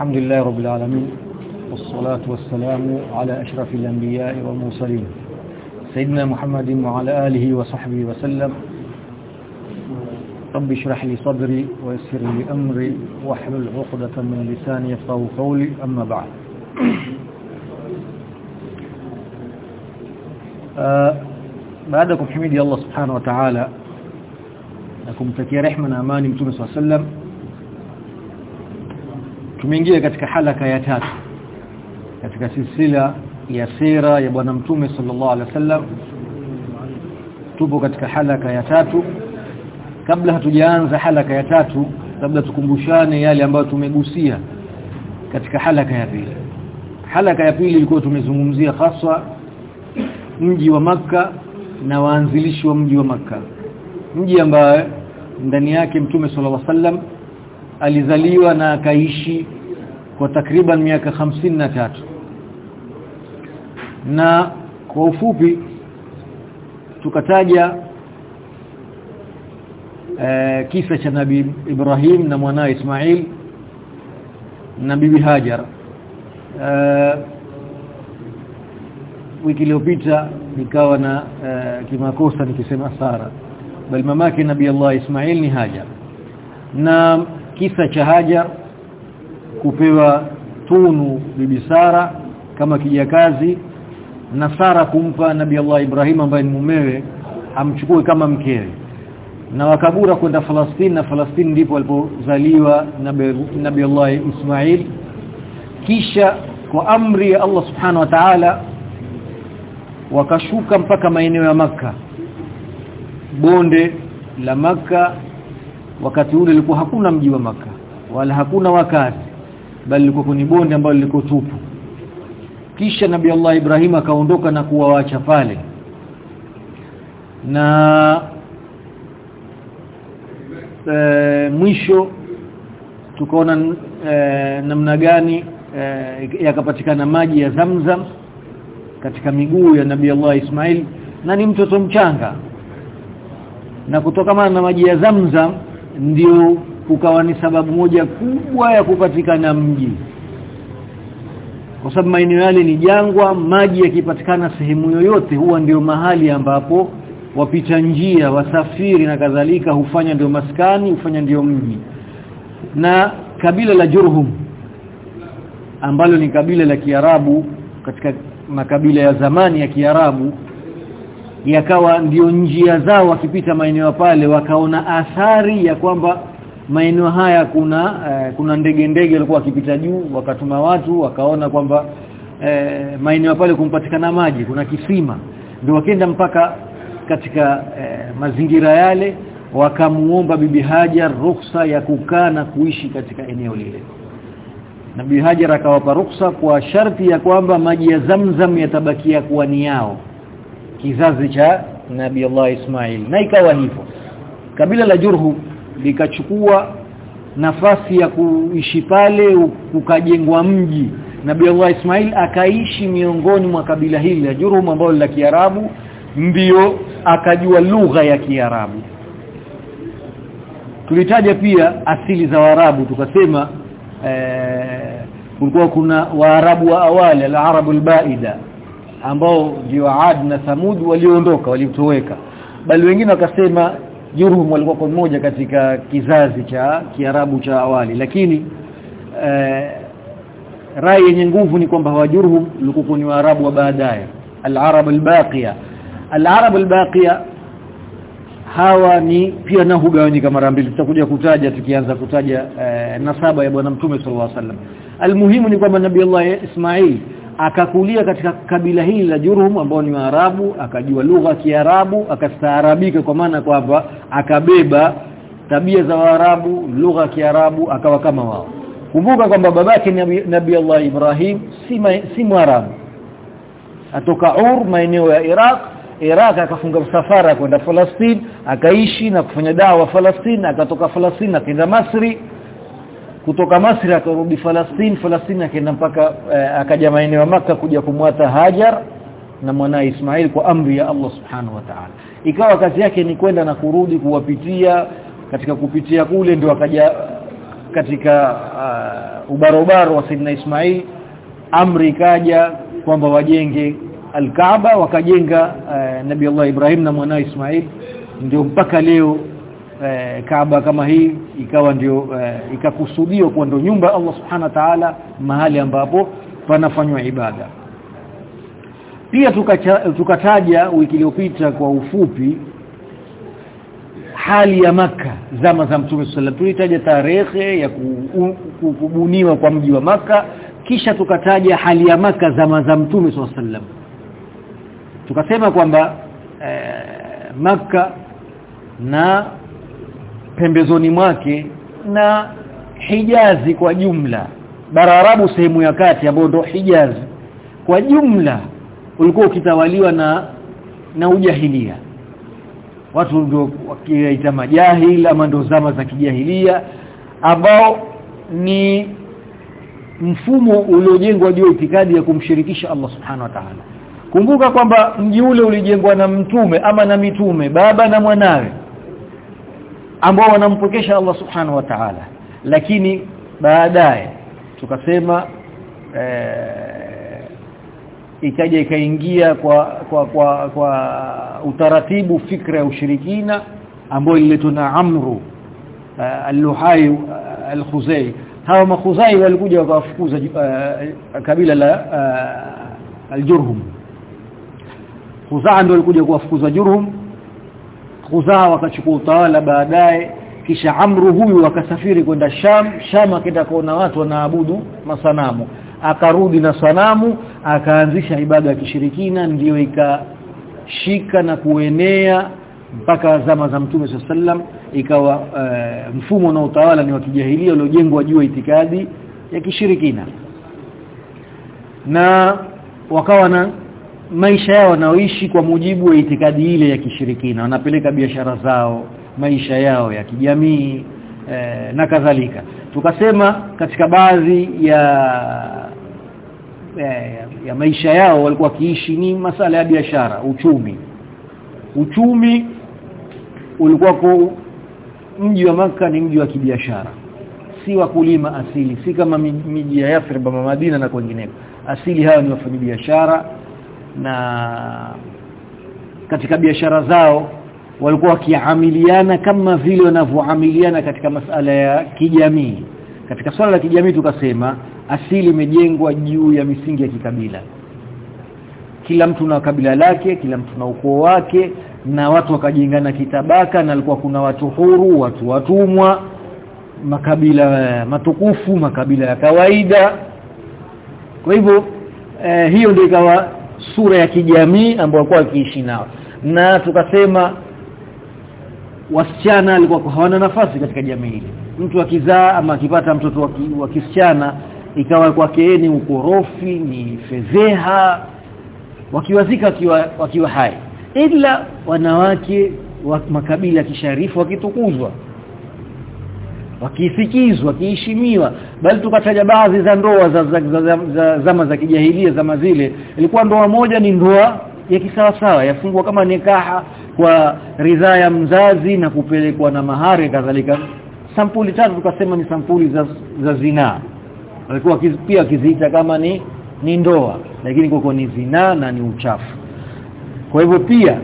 الحمد لله رب العالمين والصلاة والسلام على أشرف الأنبياء والمرسلين سيدنا محمد وعلى آله وصحبه وسلم. رب اشرح لي صدري ويسر لي أمري واحلل عقدة من لساني يفقهوا قولي أما بعد. آه baada kumhimidi Allah subhanahu wa ta'ala na kumtakia rehema na tumeingia katika halaka ya tatu katika silsila ya sira ya bwana mtume sallallahu alaihi wasallam. Tupo katika halaka ya tatu. Kabla hatujaanza halaka ya tatu labda tukumbushane yale ambayo tumegusia katika halaka ya pili. Halaka ya pili ilikuwa tumezungumzia haswa mji wa maka na waanzilishi wa mji wa maka mji ambaye ndani yake mtume sallallahu alaihi wasallam alizaliwa na akaishi kwa takriban miaka hamsini na tatu. Na kwa ufupi tukataja e, kisa cha nabi Ibrahim na mwanae Ismail na bibi Hajar. E, wiki iliyopita nikawa na e, kimakosa nikisema Sara. Bali mamake nabii Allah Ismail ni Hajar. Na kisa cha Hajar kupewa tunu bibi Sara kama kijakazi na Sara kumpa Nabi Allah Ibrahim ambaye ni mumewe amchukue kama mkewe. Na wakagura kwenda Falastini na Falastini ndipo alipozaliwa nabi Allah Ismail. Kisha kwa amri ya Allah subhanahu wa ta'ala wakashuka mpaka maeneo ya maka bonde la maka wakati ule ilikuwa hakuna mji wa maka wala hakuna wakati bali ilikuwa ni bonde ambalo liko tupu. Kisha nabi Allah Ibrahim akaondoka na kuwaacha pale. Na e, mwisho tukaona e, namna gani e, yakapatikana maji ya Zamzam katika miguu ya nabii Allah Ismail na ni mtoto mchanga. Na kutokana na maji ya Zamzam ndio kukawa ni sababu moja kubwa ya kupatikana mji. Kwa sababu maeneo yale ni jangwa maji yakipatikana sehemu yoyote huwa ndio mahali ambapo wapita njia wasafiri na kadhalika hufanya ndio maskani hufanya ndio mji. Na kabila la Jurhum ambalo ni kabila la Kiarabu katika makabila ya zamani ya Kiarabu yakawa ndio njia zao wakipita maeneo pale wakaona athari ya kwamba maeneo haya kuna eh, kuna ndege ndege walikuwa wakipita juu wakatuma watu wakaona kwamba eh, maeneo pale kumpatikana maji kuna kisima. Ndio wakenda mpaka katika eh, mazingira yale wakamuomba bibi Hajar ruhusa ya kukaa na kuishi katika eneo lile. Nabii Hajar akawapa ruksa kwa sharti ya kwamba maji ya Zamzam yatabakia kuwa ni yao kizazi cha Nabii Allah Ismail. Na ikawa hivyo. Kabila la Jurhu likachukua nafasi ya kuishi pale ukajengwa mji. Nabii Allah Ismail akaishi miongoni mwa kabila hili la Jurhum ambalo la Kiarabu ndio akajua lugha ya Kiarabu. Tulitaja pia asili za Waarabu tukasema eh, kulikuwa kuna Waarabu wa awali al-Arabu al-Baida ambao ndio Ad na Thamud waliondoka walitoweka. Bali wengine wakasema Jurhum walikuwa kwa mmoja katika kizazi cha Kiarabu cha awali. Lakini eh, rai yenye nguvu ni kwamba hawajurhum walikuwa ni Waarabu wa baadaye. al-Arab al-Baqiya. al-Arab al-Baqiya hawa ni pia na hugawanyika mara mbili. Tutakuja kutaja tukianza kutaja eh, nasaba ya bwana mtume sallallahu alaihi wasallam. Almuhimu ni kwamba nabii Allah Ismail akakulia katika kabila hili la Jurhum ambao ni Waarabu akajua lugha ya Kiarabu akastaarabika kwa maana kwamba akabeba tabia za Waarabu lugha ya Kiarabu akawa kama wao. Kumbuka kwamba babake nabii nabi Allah Ibrahim si ma, si Mwarabu. Atoka Ur maeneo ya Iraq Iraq akafunga msafara kwenda Palestine akaishi na kufanya dawa Palestine akatoka Palestine akaenda Masri kutoka Masri akarudi Falastini Falastini akaenda mpaka eh, akaja maeneo ya maka kuja kumwata Hajar na mwanae Ismail kwa amri ya Allah Subhanahu wa Ta'ala. Ikawa kazi yake ni kwenda na kurudi kuwapitia katika kupitia kule ndio akaja katika uh, ubarobaro wa Saidina Ismail. Amri ikaja kwamba wajenge Al-Kaaba wakajenga uh, Nabii Allah Ibrahim na mwanae Ismail. Ndio mpaka leo uh, Kaaba kama hii ikawa ndio eh, ikakusudiwa kuwa ndio nyumba ya Allah subhana wa Ta'ala mahali ambapo panafanywa ibada. Pia tukataja tukataja wiki iliyopita kwa ufupi hali ya maka zama za Mtume sallallahu tulitaja tarehe ya kubuniwa kwa mji wa maka kisha tukataja hali ya maka zama za Mtume sallallahu tukasema kwamba eh, maka na pembezoni mwake na Hijazi kwa jumla. Bara Arabu sehemu ya kati ambayo ndo Hijazi kwa jumla ulikuwa ukitawaliwa na na ujahilia. Watu ndio wakiita majahil ama ndio zama za kijahilia ambao ni mfumo uliojengwa juu itikadi ya kumshirikisha Allah subhanahu wa ta'ala. Kumbuka kwamba mji ule ulijengwa na mtume ama na mitume baba na mwanawe ambao wanampokesha Allah subhanahu wa ta'ala. Lakini baadaye tukasema ee, ikaja ikaingia kwa kwa kwa, kwa utaratibu fikra ya ushirikina ambayo ililetwa na Amru eh, al-Luhai uh, al-Khuzai. Hawa makhuzai walikuja wakawafukuza uh, kabila la uh, al-Jurhum. Khuzaa ndio walikuja kuwafukuza Jurhum Khuzaa wakachukua utawala baadaye. Kisha Amru huyu akasafiri kwenda Sham. Sham akaenda kuona watu wanaabudu masanamu. Akarudi na sanamu akaanzisha ibada ya kishirikina ndiyo ikashika na kuenea mpaka zama za Mtume sallam ikawa uh, mfumo na utawala ni wa kijahilia uliojengwa juu ya itikadi ya kishirikina. Na wakawa na maisha yao wanaoishi kwa mujibu wa itikadi ile ya kishirikina. Wanapeleka biashara zao maisha yao ya kijamii eh, na kadhalika. Tukasema katika baadhi ya eh, ya maisha yao walikuwa wakiishi ni masala ya biashara uchumi. Uchumi ulikuwa kwa mji wa maka ni mji wa kibiashara. Si wakulima asili si kama miji ya Yathrib ama Madina na kwingineko. Asili hawa ni wafanyabiashara na katika biashara zao walikuwa wakiamiliana kama vile wanavyoamiliana katika masala ya kijamii. Katika swala la kijamii tukasema asili imejengwa juu ya misingi ya kikabila. Kila mtu na kabila lake kila mtu na ukoo wake na watu wakajengana kitabaka na alikuwa kuna watu huru watu watumwa makabila matukufu makabila ya kawaida. Kwa hivyo eh, hiyo ndio ikawa sura ya kijamii ambayo walikuwa wakiishi nao. Na tukasema wasichana alikuwa hawana nafasi katika jamii ile. Mtu akizaa ama akipata mtoto wa kisichana ikawa kwake ni ukorofi ni fedheha wakiwazika wakiwa wakiwa hai. Ila wanawake wa makabila kisharifu wakitukuzwa wakisikizwa wakiheshimiwa bali tukataja baadhi za ndoa za, za, za, za, za zama za kijahilia zama zile ilikuwa ndoa moja ni ndoa ya kisawasawa yafungwa kama nikaha kwa ridhaa ya mzazi na kupelekwa na mahari kadhalika. Sampuli tatu tukasema ni sampuli za, za zinaa walikuwa pia wakiziita kama ni ni ndoa lakini koko ni zinaa na ni uchafu. Kwa hivyo pia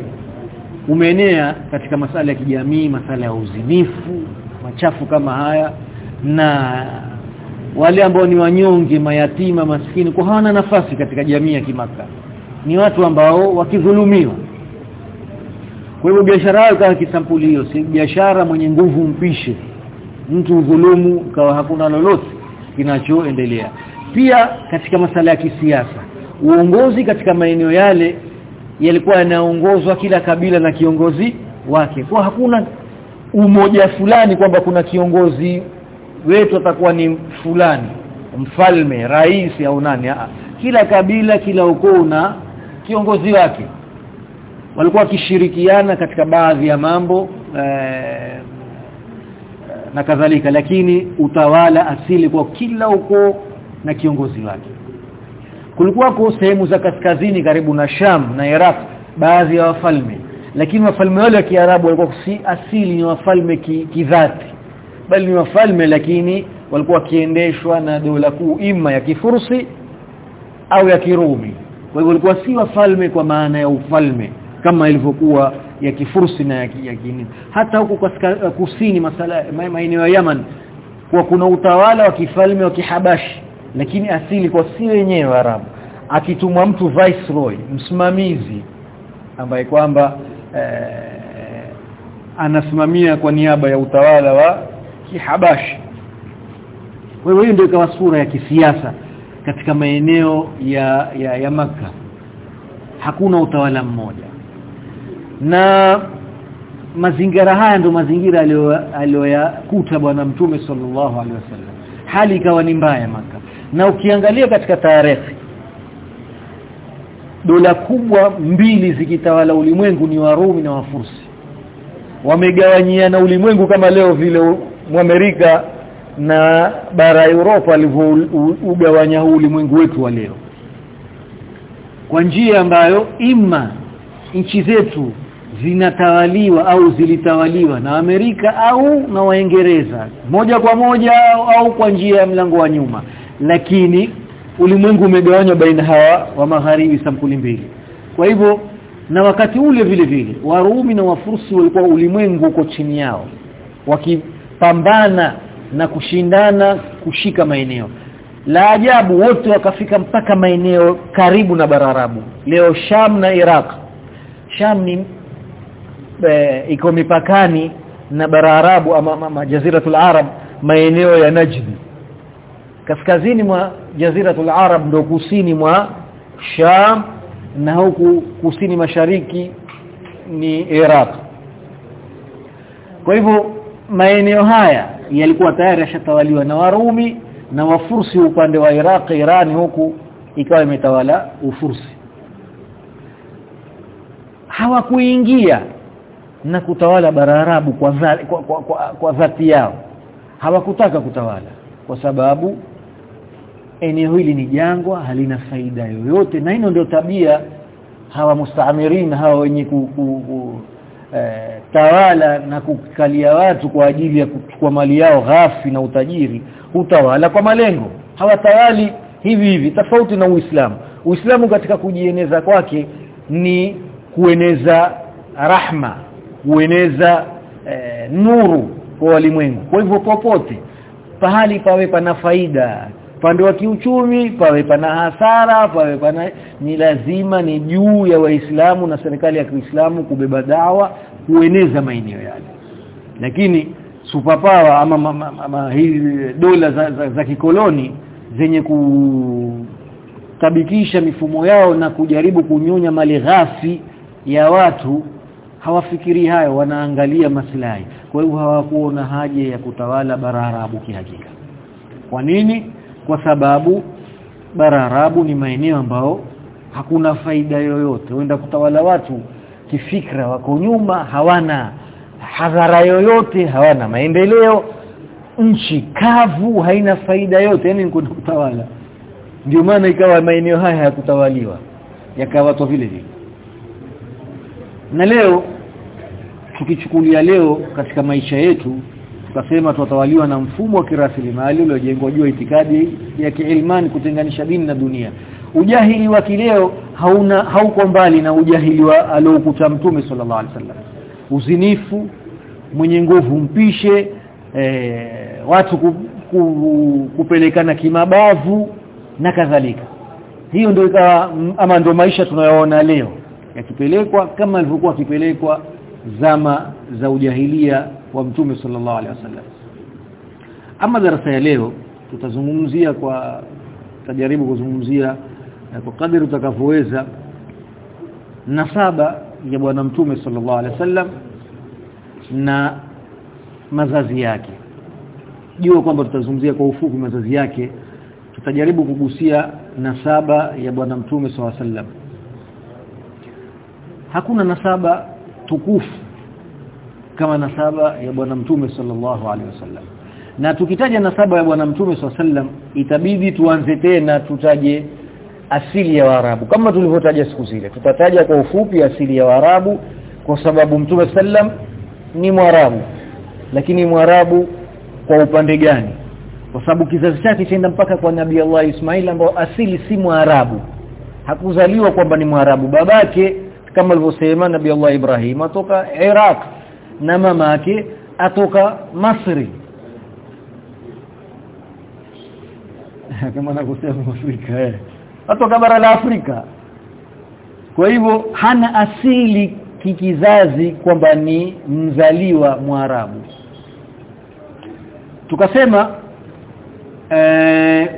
umeenea katika masala ya kijamii masala ya uzinifu machafu kama haya na wale ambao ni wanyonge mayatima maskini kwa hawana nafasi katika jamii ya kimaka ni watu ambao wakidhulumiwa. Kwa hivyo biashara yao kama kisampuli hiyo. Si biashara mwenye nguvu mpishe. Mtu udhulumu kawa hakuna lolote kinachoendelea. Pia katika masala ya kisiasa uongozi katika maeneo yale yalikuwa yanaongozwa kila kabila na kiongozi wake. Kwa hakuna umoja fulani kwamba kuna kiongozi wetu atakuwa ni fulani mfalme rais au nani. Aa, kila kabila kila ukoo na kiongozi wake. Walikuwa wakishirikiana katika baadhi ya mambo ee, na kadhalika lakini utawala asili kwa kila ukoo na kiongozi wake. Kulikuwa kwa sehemu za kaskazini karibu na Sham na Iraq baadhi ya wafalme lakini wafalme wale wa Kiarabu walikuwa si asili ni wafalme kidhati. Ki bali ni wafalme lakini walikuwa wakiendeshwa na dola kuu ima ya kifursi au ya kirumi. Kwa hivyo walikuwa si wafalme kwa maana ya ufalme kama ilivyokuwa ya kifursi na ya, kini. Hata huko kusini masala maeneo ya Yaman kwa kuna utawala wa kifalme wa kihabashi lakini asili kwa si wenyewe Arabu akitumwa mtu viceroy msimamizi ambaye kwamba eh, anasimamia kwa niaba ya utawala wa kihabashi. Kwa hiyo ndio ikawa sura ya kisiasa katika maeneo ya ya, ya maka hakuna utawala mmoja. Na mazingira haya ndio mazingira aliyoyakuta bwana mtume sallallahu alaihi wasallam. Hali ikawa ni mbaya maka na ukiangalia katika tarehe dola kubwa mbili zikitawala ulimwengu ni Warumi na Wafursi. Wamegawanyiana ulimwengu kama leo vile Amerika na bara Europa alivyogawanya huu ulimwengu wetu wa leo. Kwa njia ambayo ima nchi zetu zinatawaliwa au zilitawaliwa na Amerika au na Waingereza moja kwa moja au kwa njia ya mlango wa nyuma. Lakini ulimwengu umegawanywa baina hawa wa magharibi sampuli mbili. Kwa hivyo na wakati ule vile vile Warumi na Wafursi walikuwa ulimwengu uko chini yao wakipambana na kushindana kushika maeneo. La ajabu wote wakafika mpaka maeneo karibu na bararabu leo Sham na Iraq. Sham ni e, iko mipakani na bararabu ama, ama Arab maeneo ya Najd kaskazini mwa jaziratul Arab ndo kusini mwa Sham na huku kusini mashariki ni Iraq. Kwa hivyo maeneo haya yalikuwa tayari yashatawaliwa na Warumi na Wafursi upande wa Iraq Irani huku ikawa imetawala Ufursi. Hawakuingia na kutawala bara Arabu kwa, kwa, kwa, kwa, kwa dhati yao. Hawakutaka kutawala kwa sababu eneo hili ni jangwa halina faida yoyote. Na hino ndio tabia hawa mustamirin hawa wenye ku, ku, ku eh, tawala na kukalia watu kwa ajili ya kuchukua mali yao ghafi na utajiri utawala kwa malengo. Hawatawali hivi hivi tofauti na Uislamu. Uislamu katika kujieneza kwake ni kueneza rahma kueneza eh, nuru kwa walimwengu. Kwa hivyo popote pahali pawe pana faida pande wa kiuchumi pawe pana hasara pawe pana ni lazima ni juu ya waislamu na serikali ya Kiislamu kubeba dawa kueneza maeneo yale. Lakini superpower ama, ama, ama, ma, hii dola za, za, za kikoloni zenye kutabikisha mifumo yao na kujaribu kunyonya mali ghafi ya watu hawafikiri hayo wanaangalia maslahi. Kwa hivyo hawakuona haja ya kutawala bara Arabu kihakika. Kwa nini kwa sababu bara Arabu ni maeneo ambao hakuna faida yoyote. Wenda kutawala watu kifikra wako nyuma hawana hadhara yoyote hawana maendeleo. Nchi kavu haina faida yote yani kuna kutawala. Ndio maana ikawa maeneo haya hayakutawaliwa yakawa to vile vile. Na leo tukichukulia leo katika maisha yetu tukasema tutawaliwa na mfumo wa kirasilimali uliojengwa juu ya itikadi ya kiilmani kutenganisha dini na dunia. Ujahili wa kileo hauna hauko mbali na ujahili wa aliokuta mtume sallallahu alaihi wasallam. Uzinifu mwenye nguvu mpishe e, watu ku, ku, kupelekana kimabavu na kadhalika. Hiyo ndio ikawa ama ndio maisha tunayoona leo. Yakipelekwa kama ilivyokuwa kipelekwa zama za ujahilia wa mtume sallallahu alaihi wasallam. Ama darasa ya leo tutazungumzia kwa tajaribu kuzungumzia kwa kadri utakavyoweza nasaba ya bwana mtume sallallahu alaihi wasallam na mazazi yake. Jua kwamba tutazungumzia kwa ufupi mazazi yake tutajaribu kugusia nasaba ya bwana mtume sallallahu alaihi wasallam. Hakuna nasaba tukufu kama nasaba ya bwana mtume sallallahu alaihi wasallam. Na tukitaja nasaba ya bwana mtume sallallahu alaihi wasallam itabidi tuanze tena tutaje asili ya Waarabu. Kama tulivyotaja siku zile tutataja kwa ufupi asili ya Waarabu kwa sababu mtume sallam ni Mwarabu. Lakini Mwarabu kwa upande gani? Kwa sababu kizazi chake chaenda mpaka kwa Nabii Allah Ismail ambao asili si Mwarabu. Hakuzaliwa kwamba ni Mwarabu. Babake kama alivyosema Nabii Allah Ibrahim atoka Iraq na mama yake atoka Masri. Kama nakusema Afrika eh. Atoka bara la Afrika. Kwa hivyo hana asili kikizazi kwamba ni mzaliwa Mwarabu. Tukasema eh,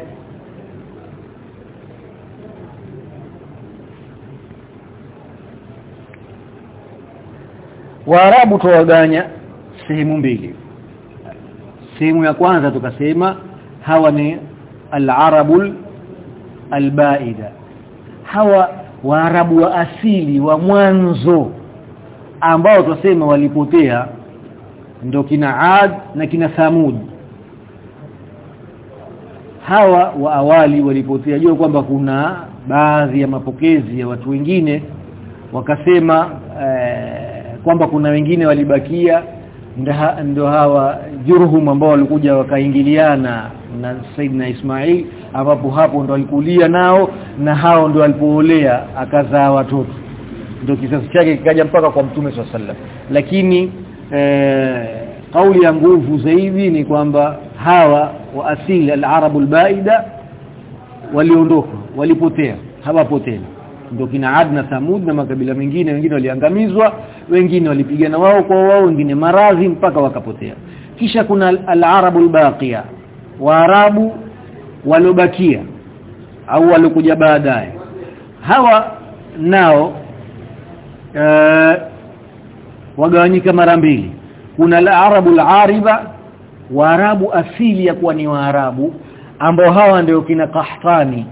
Waarabu tuwaganya sehemu mbili. Sehemu ya kwanza tukasema hawa ni al-arabul al-baida. Hawa waarabu wa asili wa mwanzo ambao tunasema walipotea ndio kina Ad na kina Thamud. Hawa wa awali walipotea jua kwamba kuna baadhi ya mapokezi ya watu wengine wakasema eh, kwamba kuna wengine walibakia ndio hawa juruhum ambao walikuja wakaingiliana na Saidina Ismail ambapo hapo ndo alikulia nao na hao ndo alipoolea akazaa watoto. Ndio kizazi chake kikaja mpaka kwa mtume swalla lakini eh, kauli ya nguvu zaidi ni kwamba hawa wa asili al-arabu al-baida waliondoka walipotea hawapotea ndio kina Ad na Thamud na makabila mengine wengine waliangamizwa wengine walipigana wao kwa wao wengine maradhi mpaka wakapotea. Kisha kuna al-arabul al-baqiya waarabu walobakia au walokuja baadaye. Hawa nao uh, wagawanyika mara mbili. Kuna al-arabul al-ariba waarabu asili ya kuwa ni waarabu ambao hawa ndio kina Qahtani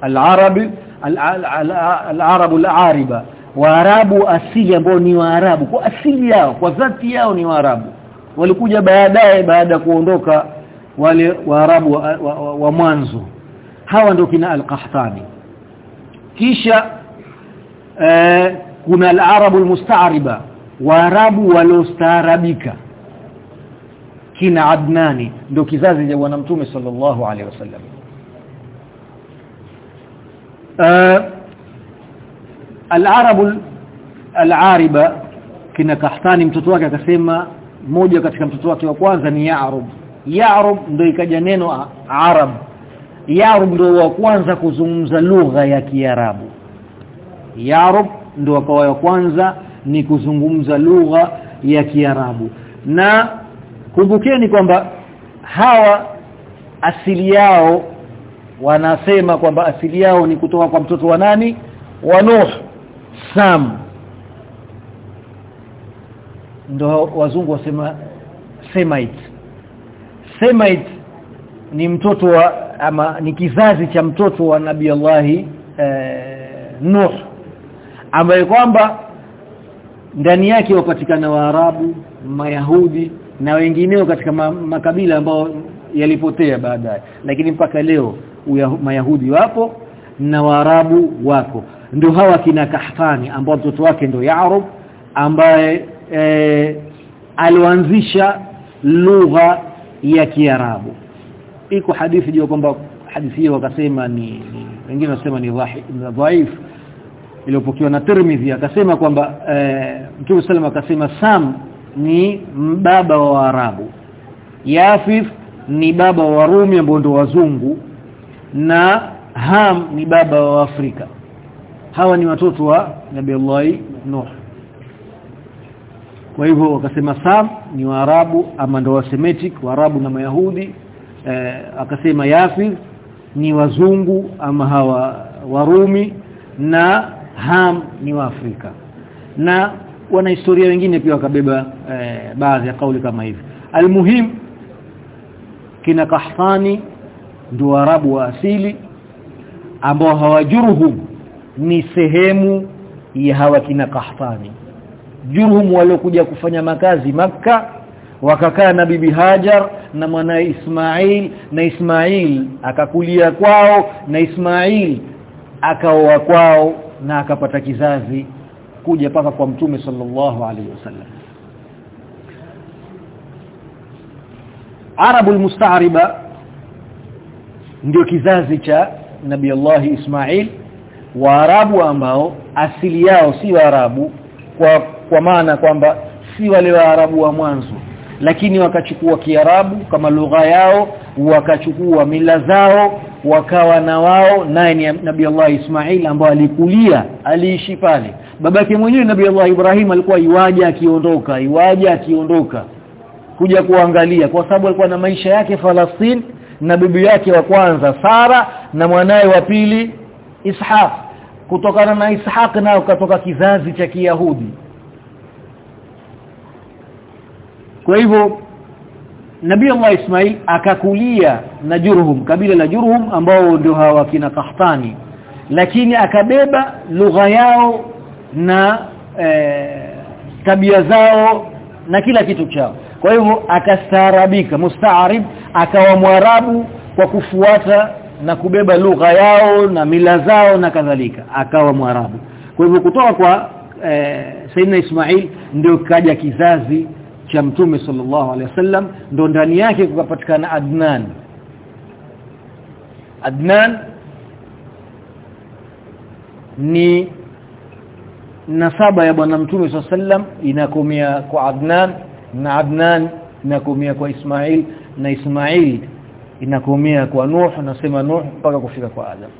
al-arabi al-arabu al-ariba. Waarabu asili ambao ni waarabu. Kwa asili yao kwa dhati yao ni waarabu. Walikuja baadaye baada kuondoka wale waarabu wa, wa, wa, wa mwanzo. Hawa ndio kina al-qahtani. Kisha eh, kuna al-arabu al-musta'riba waarabu waliostaarabika. Kina adnani. Ndio kizazi cha bwana mtume sallallahu alaihi wasallam uh, al-ariba kina kahtani mtoto wake akasema moja katika mtoto wake wa kwanza ni Ya'rub. Ya'rub ndio ikaja neno Arab. Ya'rub ndio wa kwanza kuzungumza lugha ya Kiarabu. Ya'rub ndio akawa wa kwanza ni kuzungumza lugha ya Kiarabu. Na kumbukeni kwamba hawa asili yao wanasema kwamba asili yao ni kutoka kwa mtoto wa nani? Wa Nuh. Sam. Ndo wazungu wasema Semite. Semite ni mtoto wa ama ni kizazi cha mtoto wa Nabii Allah eh, Nuh ambaye kwamba ndani yake wapatikana Waarabu, Mayahudi na wengineo katika makabila ambao yalipotea baadaye. Lakini mpaka leo Mayahudi wapo na Waarabu wako. Ndio hawa kina Kahtani ambao mtoto wake ndio yaarub ambaye e, alianzisha lugha ya Kiarabu. Iko hadithi jua kwamba hadithi hiyo wakasema ni, ni wengine wasema ni dhaif iliyopokewa na Tirmidhi akasema kwamba e, Mtume sallam akasema Sam ni baba wa Arabu Yafif ni baba wa Rumi ambao ndio wazungu na Ham ni baba wa Afrika. Hawa ni watoto wa Nabii Allah Nuh. Kwa hivyo wakasema Sam ni Waarabu ama ndo wa Semitic Waarabu na Mayahudi. Eh, akasema Yafir ni wazungu ama hawa Warumi na Ham ni wa Afrika na wanahistoria wengine pia wakabeba eh, baadhi ya kauli kama hivi. Almuhim kina Kahtani ndio Waarabu wa asili ambao hawajuruhum ni sehemu ya hawa kina Kahtani. Juruhum waliokuja kufanya makazi maka wakakaa na bibi Hajar na mwanae Ismail na Ismail akakulia kwao na Ismail akaoa kwao na akapata kizazi kuja paka kwa mtume sallallahu alaihi wasallam. Arabul musta'riba ndio kizazi cha nabi Allah Ismail Waarabu ambao asili yao si Waarabu kwa kwa maana kwamba si wale Waarabu wa mwanzo. Lakini wakachukua Kiarabu kama lugha yao wakachukua mila zao wakawa na wao naye ni nabi Allah Ismail ambao alikulia aliishi pale. Babake mwenyewe nabi Allah Ibrahim alikuwa iwaja akiondoka iwaja akiondoka kuja kuangalia kwa sababu alikuwa na maisha yake Falastini na bibi yake wa kwanza Sara na mwanae wa pili Ishaq. Kutokana na Ishaq nao katoka kizazi cha Kiyahudi. Kwa hivyo Nabii Allah Ismail akakulia na Jurhum kabila la Jurhum ambao ndio hawa kina Kahtani. Lakini akabeba lugha yao na e, tabia zao na kila kitu chao kwa hivyo akastaarabika mustaarib akawa mwarabu kwa kufuata na kubeba lugha yao na mila zao na kadhalika akawa mwarabu. Kwa hivyo kutoka kwa e, Sayyidina Ismail ndio kaja kizazi cha mtume sallallahu alaihi wasallam ndio ndani yake kukapatikana Adnan. Adnan ni nasaba ya bwana mtume sallallahu alaihi wasallam inakomea kwa Adnan na Adnan inakomea kwa Ismail na Ismail inakomea kwa Nuh nasema Nuh mpaka kufika kwa Adam.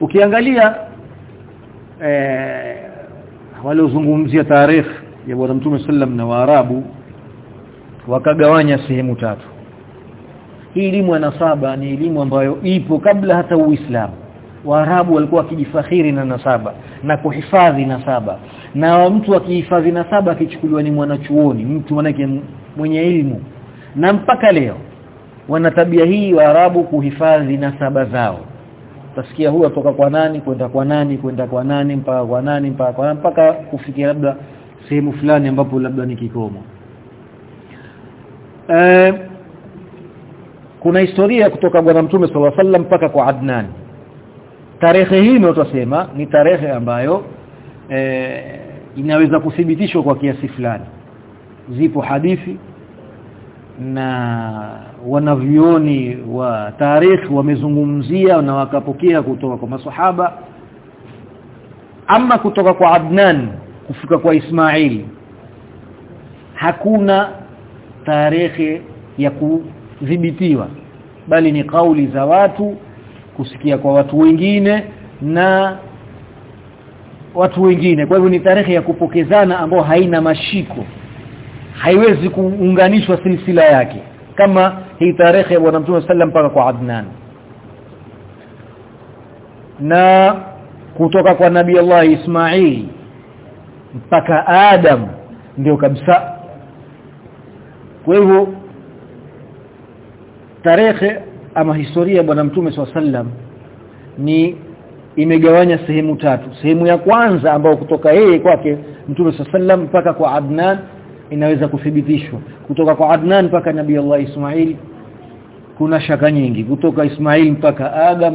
Ukiangalia eh waliozungumzia tarehe ya bwana mtume sallam na Waarabu wakagawanya sehemu tatu. Hii elimu ya nasaba ni elimu ambayo ipo kabla hata Uislamu Waarabu walikuwa wakijifakhiri na nasaba na kuhifadhi nasaba. Na mtu akihifadhi nasaba akichukuliwa ni mwanachuoni mtu manake mwenye elimu na mpaka leo wana tabia hii Waarabu kuhifadhi nasaba zao. Tasikia huyu atoka kwa nani kwenda kwa nani kwenda kwa nani mpaka kwa nani mpaka kwa nani mpaka kufikia labda sehemu fulani ambapo labda ni kikomo. E, kuna historia kutoka bwana mtume sallallahu alaihi mpaka kwa Adnan tarehe hii tutasema ni tarehe ambayo e, inaweza kuthibitishwa kwa kiasi fulani. Zipo hadithi na wanavyoni wa tarehe wamezungumzia na wakapokea kutoka kwa maswahaba. Ama kutoka kwa Adnan kufika kwa Ismail. Hakuna tarehe ya kudhibitiwa bali ni kauli za watu kusikia kwa watu wengine na watu wengine. Kwa hivyo ni tarehe ya kupokezana ambayo haina mashiko. Haiwezi kuunganishwa silsila yake kama hii tarehe ya bwana mtume sallam mpaka kwa Adnan. Na kutoka kwa nabi Allah Ismail mpaka Adam ndio kabisa. Kwa hivyo tarehe ama historia bwana mtume sallam ni imegawanya sehemu tatu. Sehemu ya kwanza ambayo kutoka yeye kwake mtume sallam mpaka kwa Adnan inaweza kuthibitishwa. Kutoka kwa Adnan mpaka Nabii Allah Ismail kuna shaka nyingi. Kutoka Ismail mpaka Adam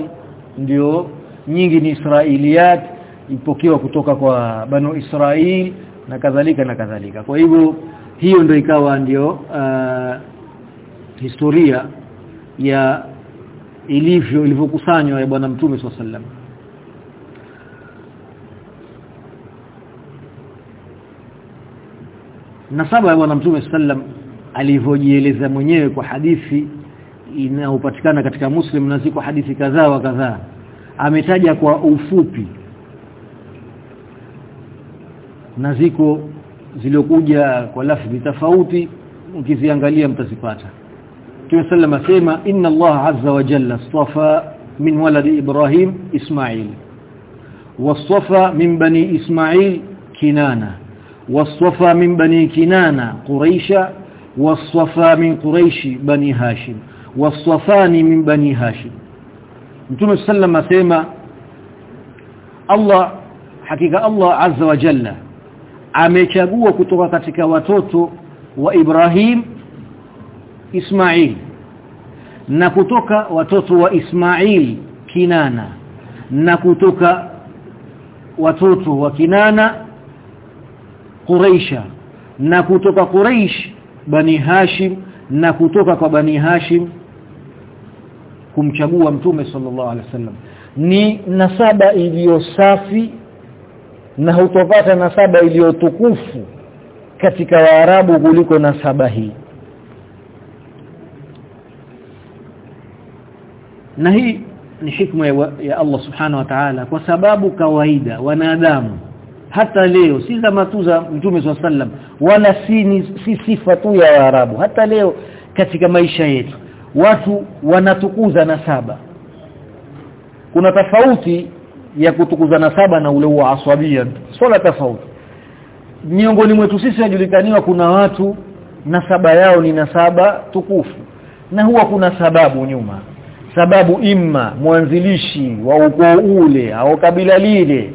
ndio nyingi ni Israiliyat ipokewa kutoka kwa Banu Israil na kadhalika na kadhalika. Kwa hivyo hiyo ndio ikawa ndio uh, historia ya ilivyo ilivyokusanywa ya bwana mtume sallam nasaba ya bwana mtume sallam alivyojieleza mwenyewe kwa hadithi inayopatikana katika muslim na ziko hadithi kadhaa wa kadhaa. Ametaja kwa ufupi na ziko zilizokuja kwa lafzi tofauti. Ukiziangalia mtazipata Mtume sallam asema inna Allah azza wa jalla istafa min waladi Ibrahim Ismail wastafa min bani Ismail Kinana واصطفى من بني كنانة قريشا واصطفى من قريش بني هاشم واصطفاني من بني هاشم Mtume sallam asema Allah hakika Allah azza wa jalla amechagua kutoka katika watoto wa Ibrahim Ismail. Na kutoka watoto wa Ismail Kinana. Na kutoka watoto wa Kinana Quraisha. Na kutoka Quraish Bani Hashim. Na kutoka kwa Bani Hashim kumchagua mtume sallallahu alaihi wasallam. Ni nasaba iliyo safi na hutopata nasaba iliyotukufu katika Waarabu kuliko nasaba hii na hii ni hikma ya, Allah subhanahu wa ta'ala kwa sababu kawaida wanadamu hata leo si zama tu za mtume swalla sallam wala si, si sifa tu ya Waarabu hata leo katika maisha yetu watu wanatukuza nasaba. Kuna tofauti ya kutukuza nasaba na ule wa aswabia swala tofauti. Miongoni mwetu sisi wajulikaniwa kuna watu nasaba yao ni nasaba tukufu na huwa kuna sababu nyuma sababu imma mwanzilishi wa ukoo ule au kabila lile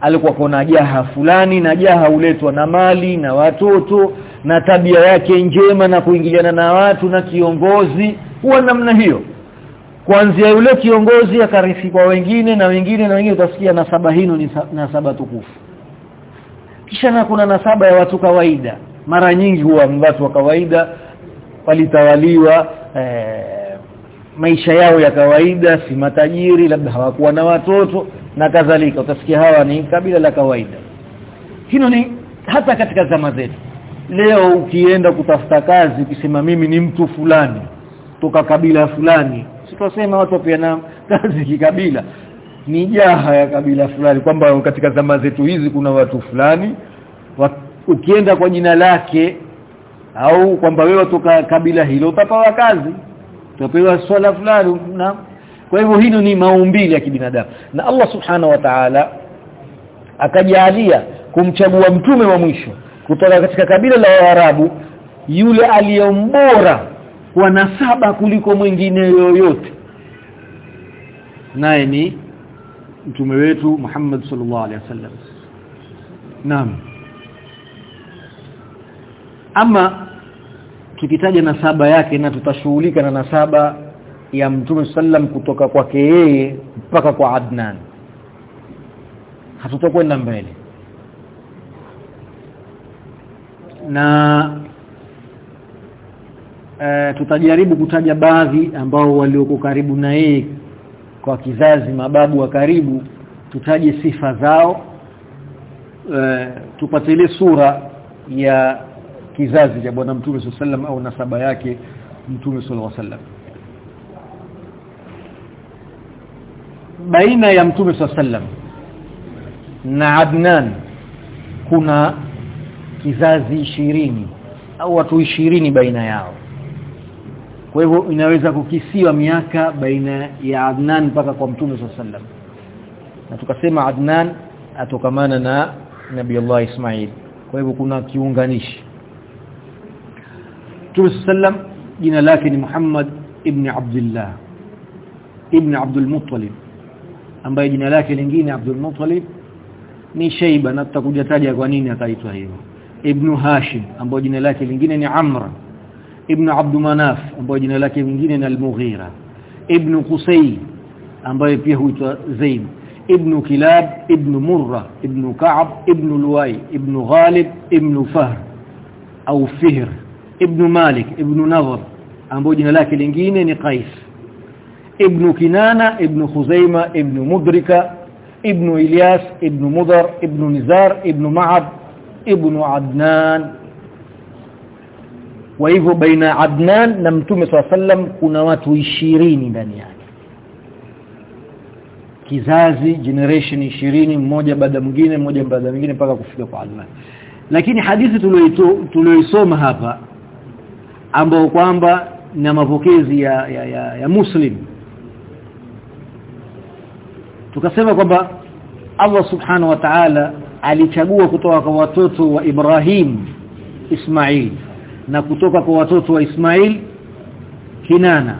alikuwa kuna jaha fulani na jaha uletwa na mali na watoto na tabia yake njema na kuingiliana na watu na kiongozi huwa namna hiyo. Kuanzia yule kiongozi akarithi kwa wengine na wengine na wengine utasikia nasaba hino ni nasaba tukufu. Kisha na kuna nasaba ya watu kawaida. Mara nyingi huwa watu wa kawaida walitawaliwa eh, maisha yao ya kawaida si matajiri labda hawakuwa na watoto na kadhalika. Utasikia hawa ni kabila la kawaida. Hino ni hata katika zama zetu. Leo ukienda kutafuta kazi ukisema mimi ni mtu fulani toka kabila fulani sitasema watu pia na kazi kikabila. Ni jaha ya kabila fulani kwamba katika zama zetu hizi kuna watu fulani ukienda kwa jina lake au kwamba wewe toka kabila hilo utapawa kazi utapewa swala fulani na kwa hivyo hilo ni maumbile ya kibinadamu. Na Allah subhana wa ta'ala akajalia kumchagua mtume wa mwisho kutoka katika kabila la Waarabu yule aliyombora kwa nasaba kuliko mwingine yoyote. Naye ni mtume wetu Muhammad sallallahu alaihi wasallam naam. Ama tukitaja nasaba yake na tutashughulika na nasaba ya mtume sallam kutoka kwake yeye mpaka kwa Adnan. Hatutakwenda mbele. Na e, tutajaribu kutaja baadhi ambao walioko karibu na yeye kwa kizazi mababu wa karibu tutaje sifa zao e, tupate ile sura ya kizazi cha bwana mtume sallam au nasaba yake mtume sallallahu alaihi wasallam. Baina ya mtume sallam na Adnan kuna kizazi ishirini au watu ishirini baina yao. Kwa hivyo inaweza kukisiwa miaka baina ya Adnan mpaka kwa mtume sallam na tukasema Adnan atokamana na Nabii Allah Ismail. Kwa hivyo kuna kiunganishi Mtume sallam jina lake ni Muhammad ibn Abdullah ibn Abdul Muttalib ambaye jina lake lingine Abdul Muttalib ni Shayba na tutakuja taja kwa nini akaitwa hivyo ibn Hashim ambaye jina lake lingine ni Amr ibn Abd Manaf ambaye jina lake lingine ni Al-Mughira ibn Qusay ambaye pia huitwa Zaid ibn Kilab ibn Murra ibn Ka'b ibn Luway ibn Ghalib ibn Fahr au Fihr ibn Malik ibn Nadhr ambaye jina lake lingine ni Qais ibn Kinana ibn Khuzaima ibn Mudrika ibn Ilyas ibn Mudar ibn Nizar ibn Ma'ad ibn Adnan kwa hivyo baina Adnan na Mtume sallam kuna watu ishirini ndani yake kizazi generation ishirini mmoja baada mwingine mmoja baada mwingine mpaka kufika kwa Adnan lakini hadithi tulioisoma hapa ambao kwamba na mapokezi ya, ya, ya, ya Muslim. Tukasema kwamba Allah subhanahu wa ta'ala alichagua kutoka kwa watoto wa Ibrahim Ismail na kutoka kwa watoto wa Ismail Kinana.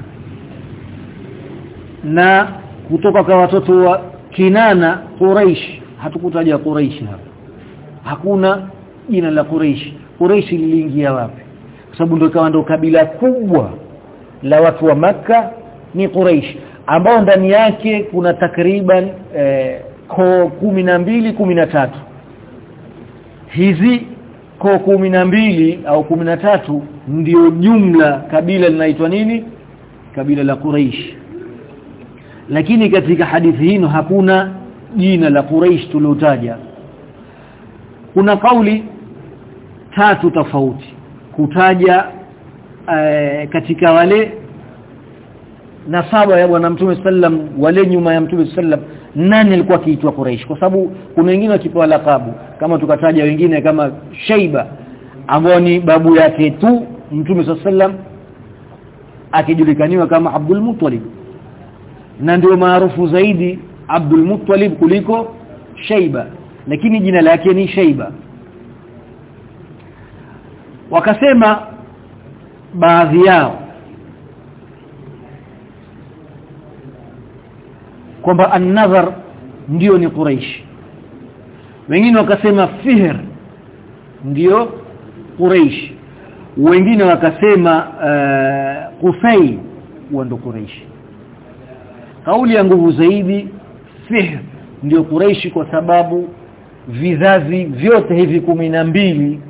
Na kutoka kwa watoto wa Kinana Quraish. Hatukutaja Quraish hapa. Hakuna jina la Quraish. Quraish liliingia wapi sababu ndio ikawa ndio kabila kubwa la watu wa maka ni Quraysh ambao ndani yake kuna takriban eh, koo kumi na mbili kumi na tatu. Hizi koo kumi na mbili au kumi na tatu ndio jumla kabila linaitwa nini? Kabila la Quraysh lakini katika hadithi hino hakuna jina la Quraysh tuliotaja. Kuna kauli tatu tofauti kutaja e, katika wale nasaba ya bwana mtume sallam wale nyuma ya mtume sallam nani alikuwa akiitwa Quraysh? Kwa sababu kuna wengine wakipewa lakabu kama tukataja wengine kama Shaiba ambao ni babu yake tu mtume sallam akijulikaniwa kama Abdul Muttalib. Na ndio maarufu zaidi Abdul Muttalib kuliko Shaiba lakini jina lake ni Shaiba wakasema baadhi yao kwamba an-nadhar ndio ni Quraysh wengine wakasema Fihr ndio Quraysh wengine wakasema uh, Qusay ndio Quraysh kauli ya nguvu zaidi Fihr ndio Quraysh kwa sababu vizazi vyote hivi kumi na mbili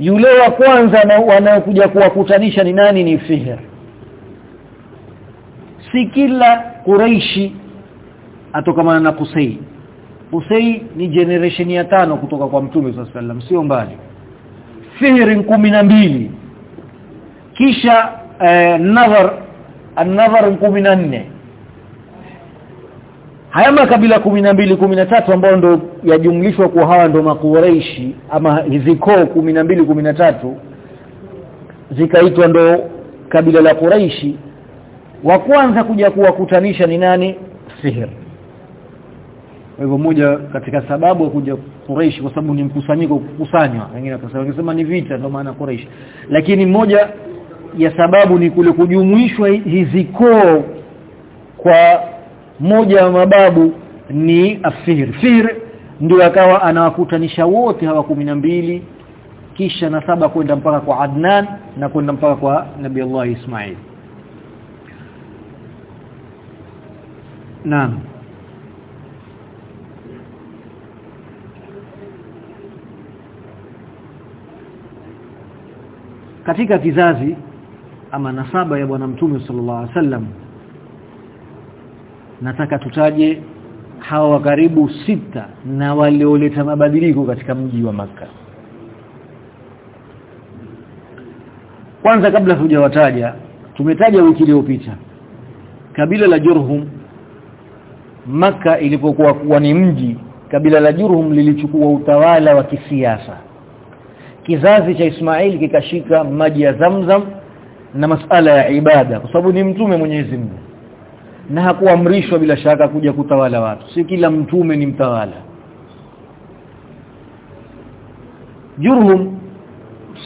yule wa kwanza na wanaokuja kuwakutanisha ni nani? Ni Fihr si kila Quraishi atokamana na Qusay. Qusay ni generation ya tano kutoka kwa Mtume sallam sio mbali. Fihr mbili. Kisha eh, Nadhar an-Nadhar 14 haya makabila 12 13 ambao ndo yajumlishwa kwa hawa ndo makureishi ama hizi koo 12 13 zikaitwa ndo kabila la Quraishi wa kwanza kuja kuwakutanisha ni nani? Sihir hivyo moja katika sababu kuja Quraish kwa sababu ni mkusanyiko kukusanywa. Wengine wakasema ni vita ndio maana Quraish lakini moja ya sababu ni kule kujumuishwa hizi koo kwa moja wa mababu ni afir. Fir ndio akawa anawakutanisha wote hawa mbili kisha na saba kwenda mpaka kwa Adnan na kwenda mpaka kwa Nabii Allah Ismail. Naam. Katika kizazi ama nasaba ya bwana mtume sallallahu alaihi wasallam nataka tutaje hawa wa karibu sita na walioleta mabadiliko katika mji wa maka kwanza kabla hujawataja tumetaja wiki iliyopita kabila la Jurhum. Maka ilipokuwa kuwa ni mji kabila la Jurhum lilichukua utawala wa kisiasa. Kizazi cha Ismail kikashika maji ya Zamzam na masala ya ibada kwa sababu ni mtume Mwenyezi Mungu na hakuamrishwa bila shaka kuja kutawala watu. Si kila mtume ni mtawala. Jurhum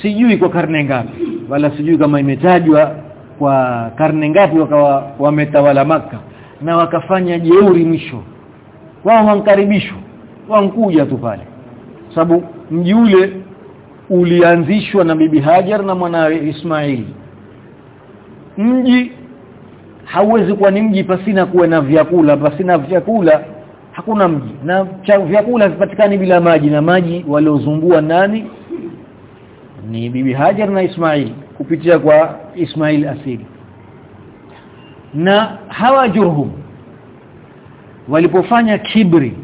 sijui kwa karne ngapi wala sijui kama imetajwa kwa karne ngapi wakawa wametawala maka na wakafanya jeuri mwisho. Wao wankaribishwa wankuja tu pale. Sababu mji ule ulianzishwa na bibi Hajar na mwanawe ismaili mji hauwezi kuwa ni mji pasina kuwe na vyakula pasina vyakula hakuna mji. Na vyakula vipatikani bila maji. Na maji waliozumbua nani? Ni bibi Hajar na Ismail kupitia kwa Ismail asili na hawa Jurhum walipofanya kibri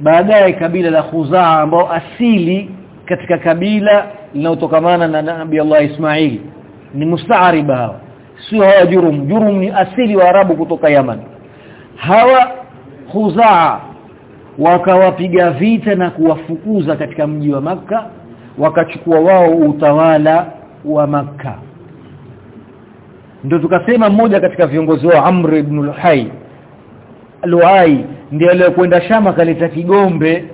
baadaye kabila la Khuzaa ambao asili katika kabila linalotokamana na Nabii Allah Ismail ni mustaariba hawa sio hawa Jurum. Jurum ni asili wa Arabu kutoka Yaman. Hawa Khuzaa wakawapiga vita na kuwafukuza katika mji wa maka wakachukua wao utawala wa maka ndio tukasema mmoja katika viongozi wao Amr ibn al-Hayy Luai ndiye aliyokwenda Shama kaleta kigombe